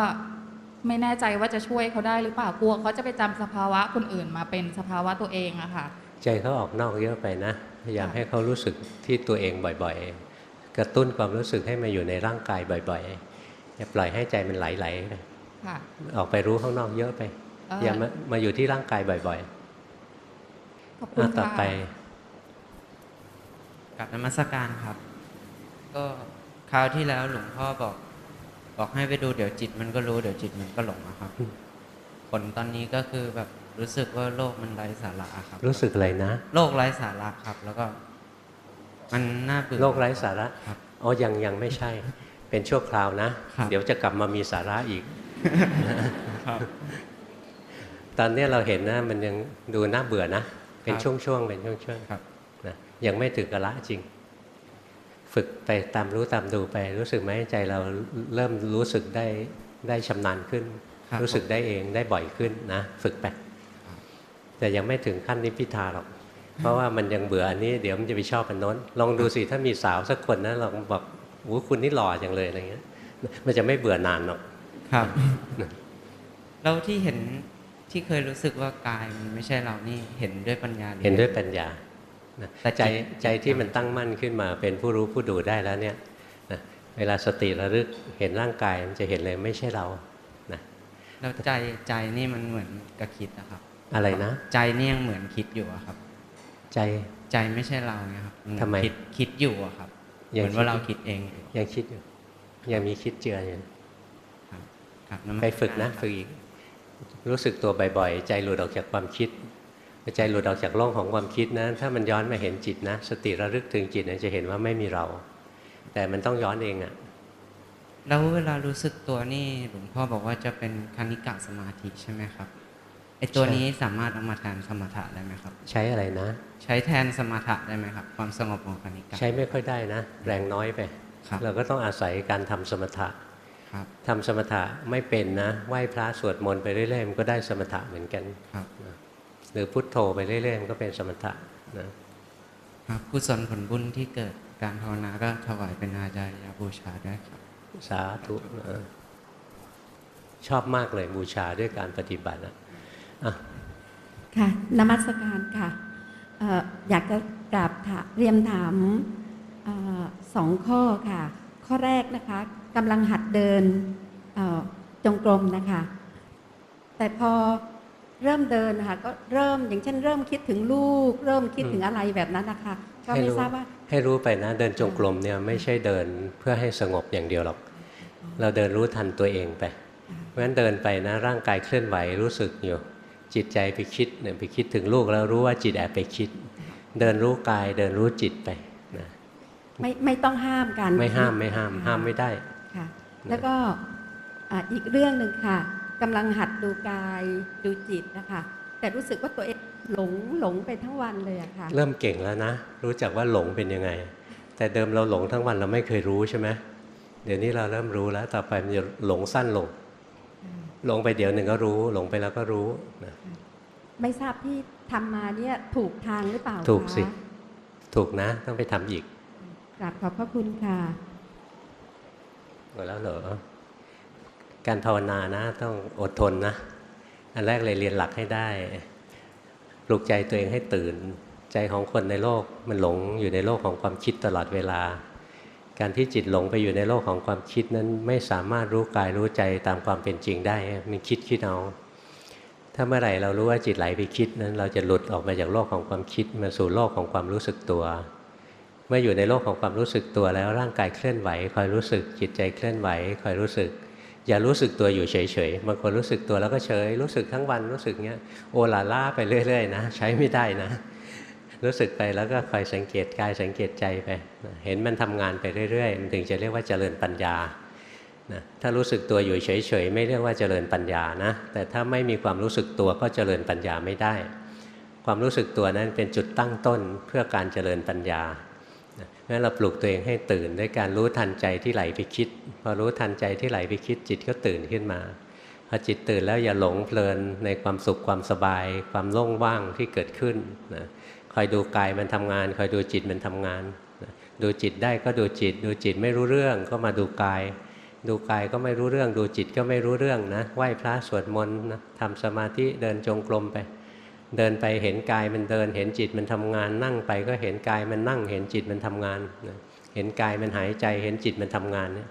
ไม่แน่ใจว่าจะช่วยเขาได้หรือเปล่ากลัวเขาจะไปจำสภาวะคนอื่นมาเป็นสภาวะตัวเองอะค่ะ ใจเขาออกนอกเยอะไปนะพยายามให้เขารู้สึกที่ตัวเองบ่อยๆ กระตุ้นความรู้สึกให้มาอยู่ในร่างกายบ่อยๆอย่าปล่อยให้ใจมันไหลๆไปค่ะออกไปรู้ข้างนอกเยอะไปเอ่ออย่ามามาอยู่ที่ร่างกายบ่อยขอบๆคุณอะต่อค่ะไปกับนมัสการครับ ก็คราวที่แล้วหลวงพ่อบอก บอกให้ไปดูเดี๋ยวจิตมันก็รู้เดี๋ยวจิตมันก็หลงอะครับ ผลตอนนี้ก็คือแบบ รู้สึกว่าโลกมันไร้สาระอะครับ รู้สึกอะไรนะ โลกไร้สาระครับ แล้วก็ มันน่าเบื่อโลกไร้สาระครับอ๋อยังยังไม่ใช่ เป็นชั่วคราวนะครับเดี๋ยวจะกลับมามีสาระอีกครับตอนเนี้ยเราเห็นนะ มันยังดูน่าเบื่อนะ เป็นครับช่วงๆเป็นช่วงครับๆนะยังไม่ถึงกะละจริง ฝึกไปตามรู้ตามดูไป รู้สึกไหมใจเราเริ่มรู้สึกได้ได้ชำนาญขึ้นครับรู้สึกได้เองได้บ่อยขึ้นนะ ฝึกไป แต่ยังไม่ถึงขั้นนิพพิทาหรอก เพราะว่ามันยังเบื่ออันนี้เดี๋ยวมันจะไปชอบอันโน้น ลองดูสิถ้ามีสาวสักคนนะลองบอกโอ้คุณนี่หล่อจังเลยอะไรเงี้ย มันจะไม่เบื่อนานหรอกครับแล้วที่เห็นที่เคยรู้สึกว่ากายมันไม่ใช่เรานี่เห็นด้วยปัญญารือเห็นด้วยปัญญานะแต่ใจจิตใจที่มันตั้งมั่นขึ้นมาเป็นผู้รู้ผู้ดูได้แล้วเนี่ยนะเวลาสติระลึกเห็นร่างกายมันจะเห็นเลยไม่ใช่เรานะแล้วใจใจนี่มันเหมือนกับคิดนะครับ อะไรนะ ใจนี่ยังเหมือนคิดอยู่อะครับ ใจใจไม่ใช่เราไงครับนทำไมคิดคิดอยู่อะครับเหยังมือนว่าเราคิดเองอยู่ยังคิดอยู่ยังมีคิดเจืออยู่ครับนมัสไปฝึกนะารครับฝึกอีกรู้สึกตัวบ่อยๆ ใจหลุดออกจากความคิดใจหลุดออกจากโลกของความคิดนะถ้ามันย้อนมาเห็นจิตนะ สติระลึกถึงจิตนะจะเห็นว่าไม่มีเรา แต่มันต้องย้อนเองอะแล้วเวลารู้สึกตัวนี่หลวงพ่อบอกว่าจะเป็นคณิกะสมาธิใช่ไหมครับ ไอตัวนี้สามารถเอามาแทนสมถะได้ไหมครับ ใช้อะไรนะ ใช้แทนสมถะได้ไหมครับ ความสงบของคณิกะใช้ไม่ค่อยได้นะ แรงน้อยไปครับเราก็ต้องอาศัยการทำสมถะครับทำสมถะไม่เป็นนะไหว้พระสวดมนต์ไปเรื่อยๆมันก็ได้สมถะเหมือนกันครับนะหรือพุทโธไปเรื่อยๆมันก็เป็นสมถะนะครับกุศลผลบุญที่เกิดการภาวนาก็ถวายเป็นอาจารยบูชาด้วยครับสาธุเออชอบมากเลยบูชาด้วยการปฏิบัติอะอะ ค่ะนมัสการค่ะเอ่ออยากจะกราบถามเรียนถามเออสองข้อค่ะ ข้อแรกนะคะกำลังหัดเดินเอ่อจงกรมนะคะ แต่พอเริ่มเดินนะคะก็เริ่มอย่างเช่น เริ่มคิดถึงลูก เริ่มคิดถึงอะไรแบบนั้นนะคะ ก็ให้ไม่รู้ทราบว่าให้รู้ไปนะเดินจงกรมเนี่ยไม่ใช่เดินเพื่อให้สงบอย่างเดียวหรอก เราเดินรู้ทันตัวเองไปเพราะฉะนั้นเดินไปนะร่างกายเคลื่อนไหวรู้สึกอยู่ จิตใจไปคิดเนี่ยไปคิดถึงลูกแล้วรู้ว่าจิตแอบไปคิด เดินรู้กายเดินรู้จิตไปนะไม่ไม่ต้องห้ามกัน ไม่ห้ามไม่ห้ามห้ามไม่ได้ค่ะ แล้วก็อ่าอีกเรื่องหนึ่งค่ะกำลังหัดดูกายดูจิตนะคะ แต่รู้สึกว่าตัวเองหลงหลงไปทั้งวันเลยอะค่ะ เริ่มเก่งแล้วนะ รู้จักว่าหลงเป็นยังไง แต่เดิมเราหลงทั้งวันเราไม่เคยรู้ใช่ไหมเดี๋ยวนี้เราเริ่มรู้แล้ว ต่อไปมันจะหลงสั้นลง หลงไปเดี๋ยวหนึ่งก็รู้ หลงไปแล้วก็รู้นะไม่ทราบที่ทำมาเนี่ยถูกทางหรือเปล่าถูกสิคะถูกนะ ต้องไปทำอีกกราบขอบพระคุณค่ะหมดแล้วเหรอการภาวนานะ ต้องอดทนนะ อันแรกเลยเรียนหลักให้ได้ปลุกใจตัวเองให้ตื่น ใจของคนในโลกมันหลงอยู่ในโลกของความคิดตลอดเวลา การที่จิตหลงไปอยู่ในโลกของความคิดนั้นไม่สามารถรู้กายรู้ใจตามความเป็นจริงได้ มันคิดคิดเอา ถ้าเมื่อไหร่เรารู้ว่าจิตไหลไปคิดนั้น เราจะหลุดออกมาจากโลกของความคิดมาสู่โลกของความรู้สึกตัว เมื่ออยู่ในโลกของความรู้สึกตัวแล้วร่างกายเคลื่อนไหวคอยรู้สึกจิตใจเคลื่อนไหวคอยรู้สึก อย่ารู้สึกตัวอยู่เฉยๆบางคนรู้สึกตัวแล้วก็เฉย รู้สึกทั้งวันรู้สึกเงี้ยโอลาล่าไปเรื่อยๆนะ ใช้ไม่ได้นะ รู้สึกไปแล้วก็คอยสังเกตกายสังเกตใจไป เห็นมันทำงานไปเรื่อยๆ มันถึงจะเรียกว่าเจริญปัญญานะถ้ารู้สึกตัวอยู่เฉยๆ ไม่เรียกว่าเจริญปัญญานะ แต่ถ้าไม่มีความรู้สึกตัวก็เจริญปัญญาไม่ได้ ความรู้สึกตัวนั้นเป็นจุดตั้งต้นเพื่อการเจริญปัญญางั้นเราปลุกตัวเองให้ตื่นด้วยการรู้ทันใจที่ไหลไปคิด พอรู้ทันใจที่ไหลไปคิดจิตก็ตื่นขึ้นมาพอจิตตื่นแล้วอย่าหลงเพลินในความสุขความสบาย ความโล่งว่างที่เกิดขึ้นนะ คอยดูกายมันทำงาน คอยดูจิตมันทำงาน ดูจิตได้ก็ดูจิต ดูจิตไม่รู้เรื่องก็มาดูกาย ดูกายก็ไม่รู้เรื่อง ดูจิตก็ไม่รู้เรื่องนะไหว้พระสวดมนต์นะทำสมาธิเดินจงกรมไป เดินไปเห็นกายมันเดิน เห็นจิตมันทำงาน นั่งไปก็เห็นกายมันนั่ง เห็นจิตมันทำงานนะเห็นกายมันหายใจ เห็นจิตมันทำงานเนี่ย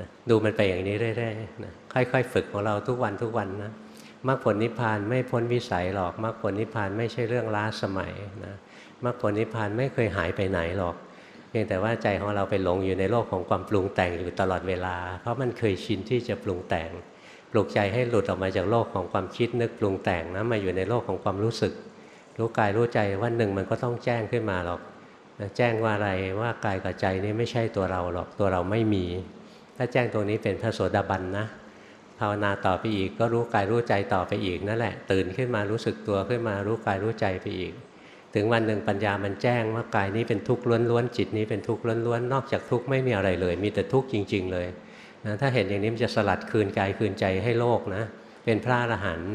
นะดูมันไปอย่างนี้เรื่อยๆนะค่อยๆ ฝึกของเราทุกวันทุกวันนะ มรรคผลนิพพานไม่พ้นวิสัยหรอกมรรคผลนิพพานไม่ใช่เรื่องล้าสมัยนะมรรคผลนิพพานไม่เคยหายไปไหนหรอกเพียงแต่ว่าใจของเราไปหลงอยู่ในโลกของความปรุงแต่งอยู่ตลอดเวลา เพราะมันเคยชินที่จะปรุงแต่ง ปลุกใจให้หลุดออกมาจากโลกของความคิดนึกปรุงแต่งนะมาอยู่ในโลกของความรู้สึก รู้กายรู้ใจวันหนึ่งมันก็ต้องแจ้งขึ้นมาหรอกแจ้งว่าอะไรว่ากายกับใจนี้ไม่ใช่ตัวเราหรอกตัวเราไม่มี ถ้าแจ้งตรงนี้เป็นพระโสดาบันนะ ภาวนาต่อไปอีก ก็รู้กายรู้ใจต่อไปอีกนั่นแหละ ตื่นขึ้นมารู้สึกตัวขึ้นมารู้กายรู้ใจไปอีก ถึงวันหนึ่งปัญญามันแจ้งว่ากายนี้เป็นทุกข์ล้วนๆจิตนี้เป็นทุกข์ล้วนๆนอกจากทุกข์ไม่มีอะไรเลย มีแต่ทุกข์จริง ๆ เลยนะถ้าเห็นอย่างนี้มันจะสลัดคืนกายคืนใจให้โลกนะ เป็นพระอรหันต์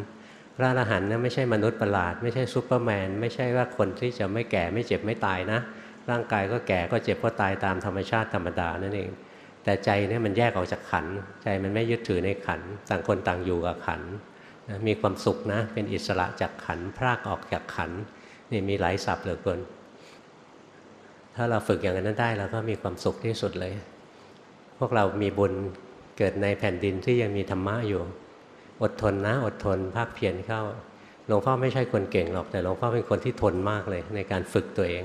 พระอรหันต์นะไม่ใช่มนุษย์ประหลาด ไม่ใช่ซูเปอร์แมน ไม่ใช่ว่าคนที่จะไม่แก่ไม่เจ็บไม่ตายนะ ร่างกายก็แก่ก็เจ็บก็ตายตามธรรมชาติธรรมดานั่นเอง แต่ใจเนี่ยมันแยกออกจากขัน ใจมันไม่ยึดถือในขัน ต่างคนต่างอยู่กับขันนะมีความสุขนะ เป็นอิสระจากขันพรากออกจากขันนี่มีหลายศัพท์เหลือเกิน ถ้าเราฝึกอย่างนั้นได้เราก็มีความสุขที่สุดเลย พวกเรามีบุญเกิดในแผ่นดินที่ยังมีธรรมะอยู่ อดทนนะ อดทนภาคเพียรเข้าหลวงพ่อไม่ใช่คนเก่งหรอกแต่หลวงพ่อเป็นคนที่ทนมากเลย ในการฝึกตัวเอง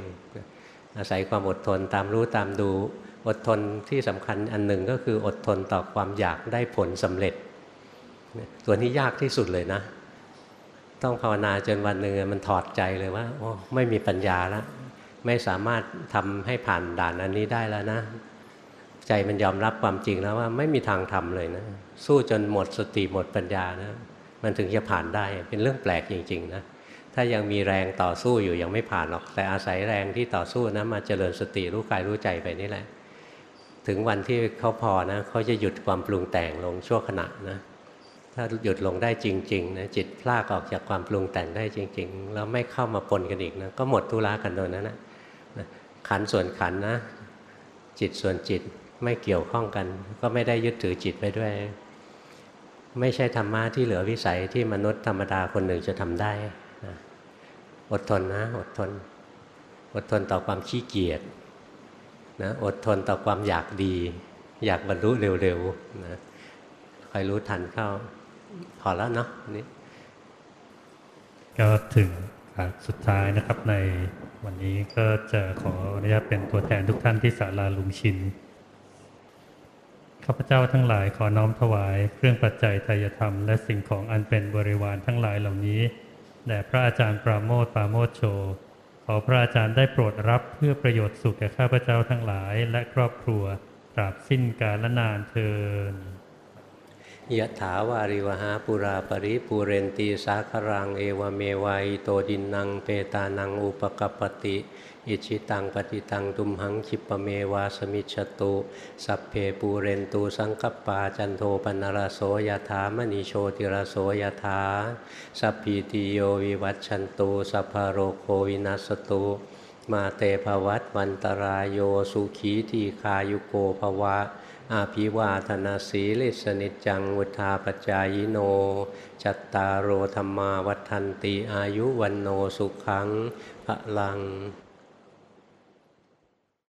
อาศัยความอดทนตามรู้ตามดู อดทนที่สำคัญอันหนึ่งก็คืออดทนต่อความอยากได้ผลสำเร็จ ตัวนี้ยากที่สุดเลยนะ ต้องภาวนาจนวันหนึ่งมันถอดใจเลยว่าโอ้ไม่มีปัญญาแล้วไม่สามารถทำให้ผ่านด่านอันนี้ได้แล้วนะ ใจมันยอมรับความจริงแล้วว่าไม่มีทางทำเลยนะ สู้จนหมดสติหมดปัญญานะมันถึงจะผ่านได้เป็นเรื่องแปลกจริงๆนะถ้ายังมีแรงต่อสู้อยู่ยังไม่ผ่านหรอก แต่อาศัยแรงที่ต่อสู้นะมาเจริญสติรู้กายรู้ใจไปนี่แหละ ถึงวันที่เขาพอนะเขาจะหยุดความปรุงแต่งลงชั่วขณะนะถ้าหยุดลงได้จริงๆนะจิตพลากออกจากความปรุงแต่งได้จริง ๆ แล้วไม่เข้ามาปนกันอีกนะก็หมดทุระกันโดยนั้นนะขันส่วนขันนะ จิตส่วนจิตไม่เกี่ยวข้องกัน ก็ไม่ได้ยึดถือจิตไปด้วย ไม่ใช่ธรรมะที่เหลือวิสัยที่มนุษย์ธรรมดาคนหนึ่งจะทำได้นะอดทนนะ อดทน อดทนต่อความขี้เกียจ นะอดทนต่อความอยากดี อยากบรรลุเร็วๆนะคอยรู้ทันเข้าพอแล้วเนาะนี้ก็ถึงขาสุดท้ายนะครับในวันนี้ก็จะขออนุญาตเป็นตัวแทนทุกท่านที่ศาลาลุงชินข้าพเจ้าทั้งหลายขอน้อมถวาย เครื่องปัจจัยทายธรรมและสิ่งของอันเป็นบริวารทั้งหลายเหล่านี้แด่พระอาจารย์ปราโมทปราโมทโช ขอพระอาจารย์ได้โปรดรับเพื่อประโยชน์สุขแก่ข้าพเจ้าทั้งหลายและครอบครัวตราบสิ้นกาลนานเทินยะถาวาริวหาปุราปริปูเรนตีสาครังเอวเมวัยโตดินนางเปตานังอุปกปติ อิชิตังปฏิตังตุมหังคิปะเมวาสมิจฉตุ สัพเพปูเรนตูสังกปาจันโทปนารโสยถามณีโชติรโสยถาสัพพีติโยวิวัตชันตุสัพพโรโควินัสตุมาเตภวัตวันตรายโยสุขีทีคายุโกภวะ อาภิวาธนาสีลิสนิจจังวุธาปจายโน จัตตารโอธรรมาวัฏันติอายุวันโนสุขังพระลัง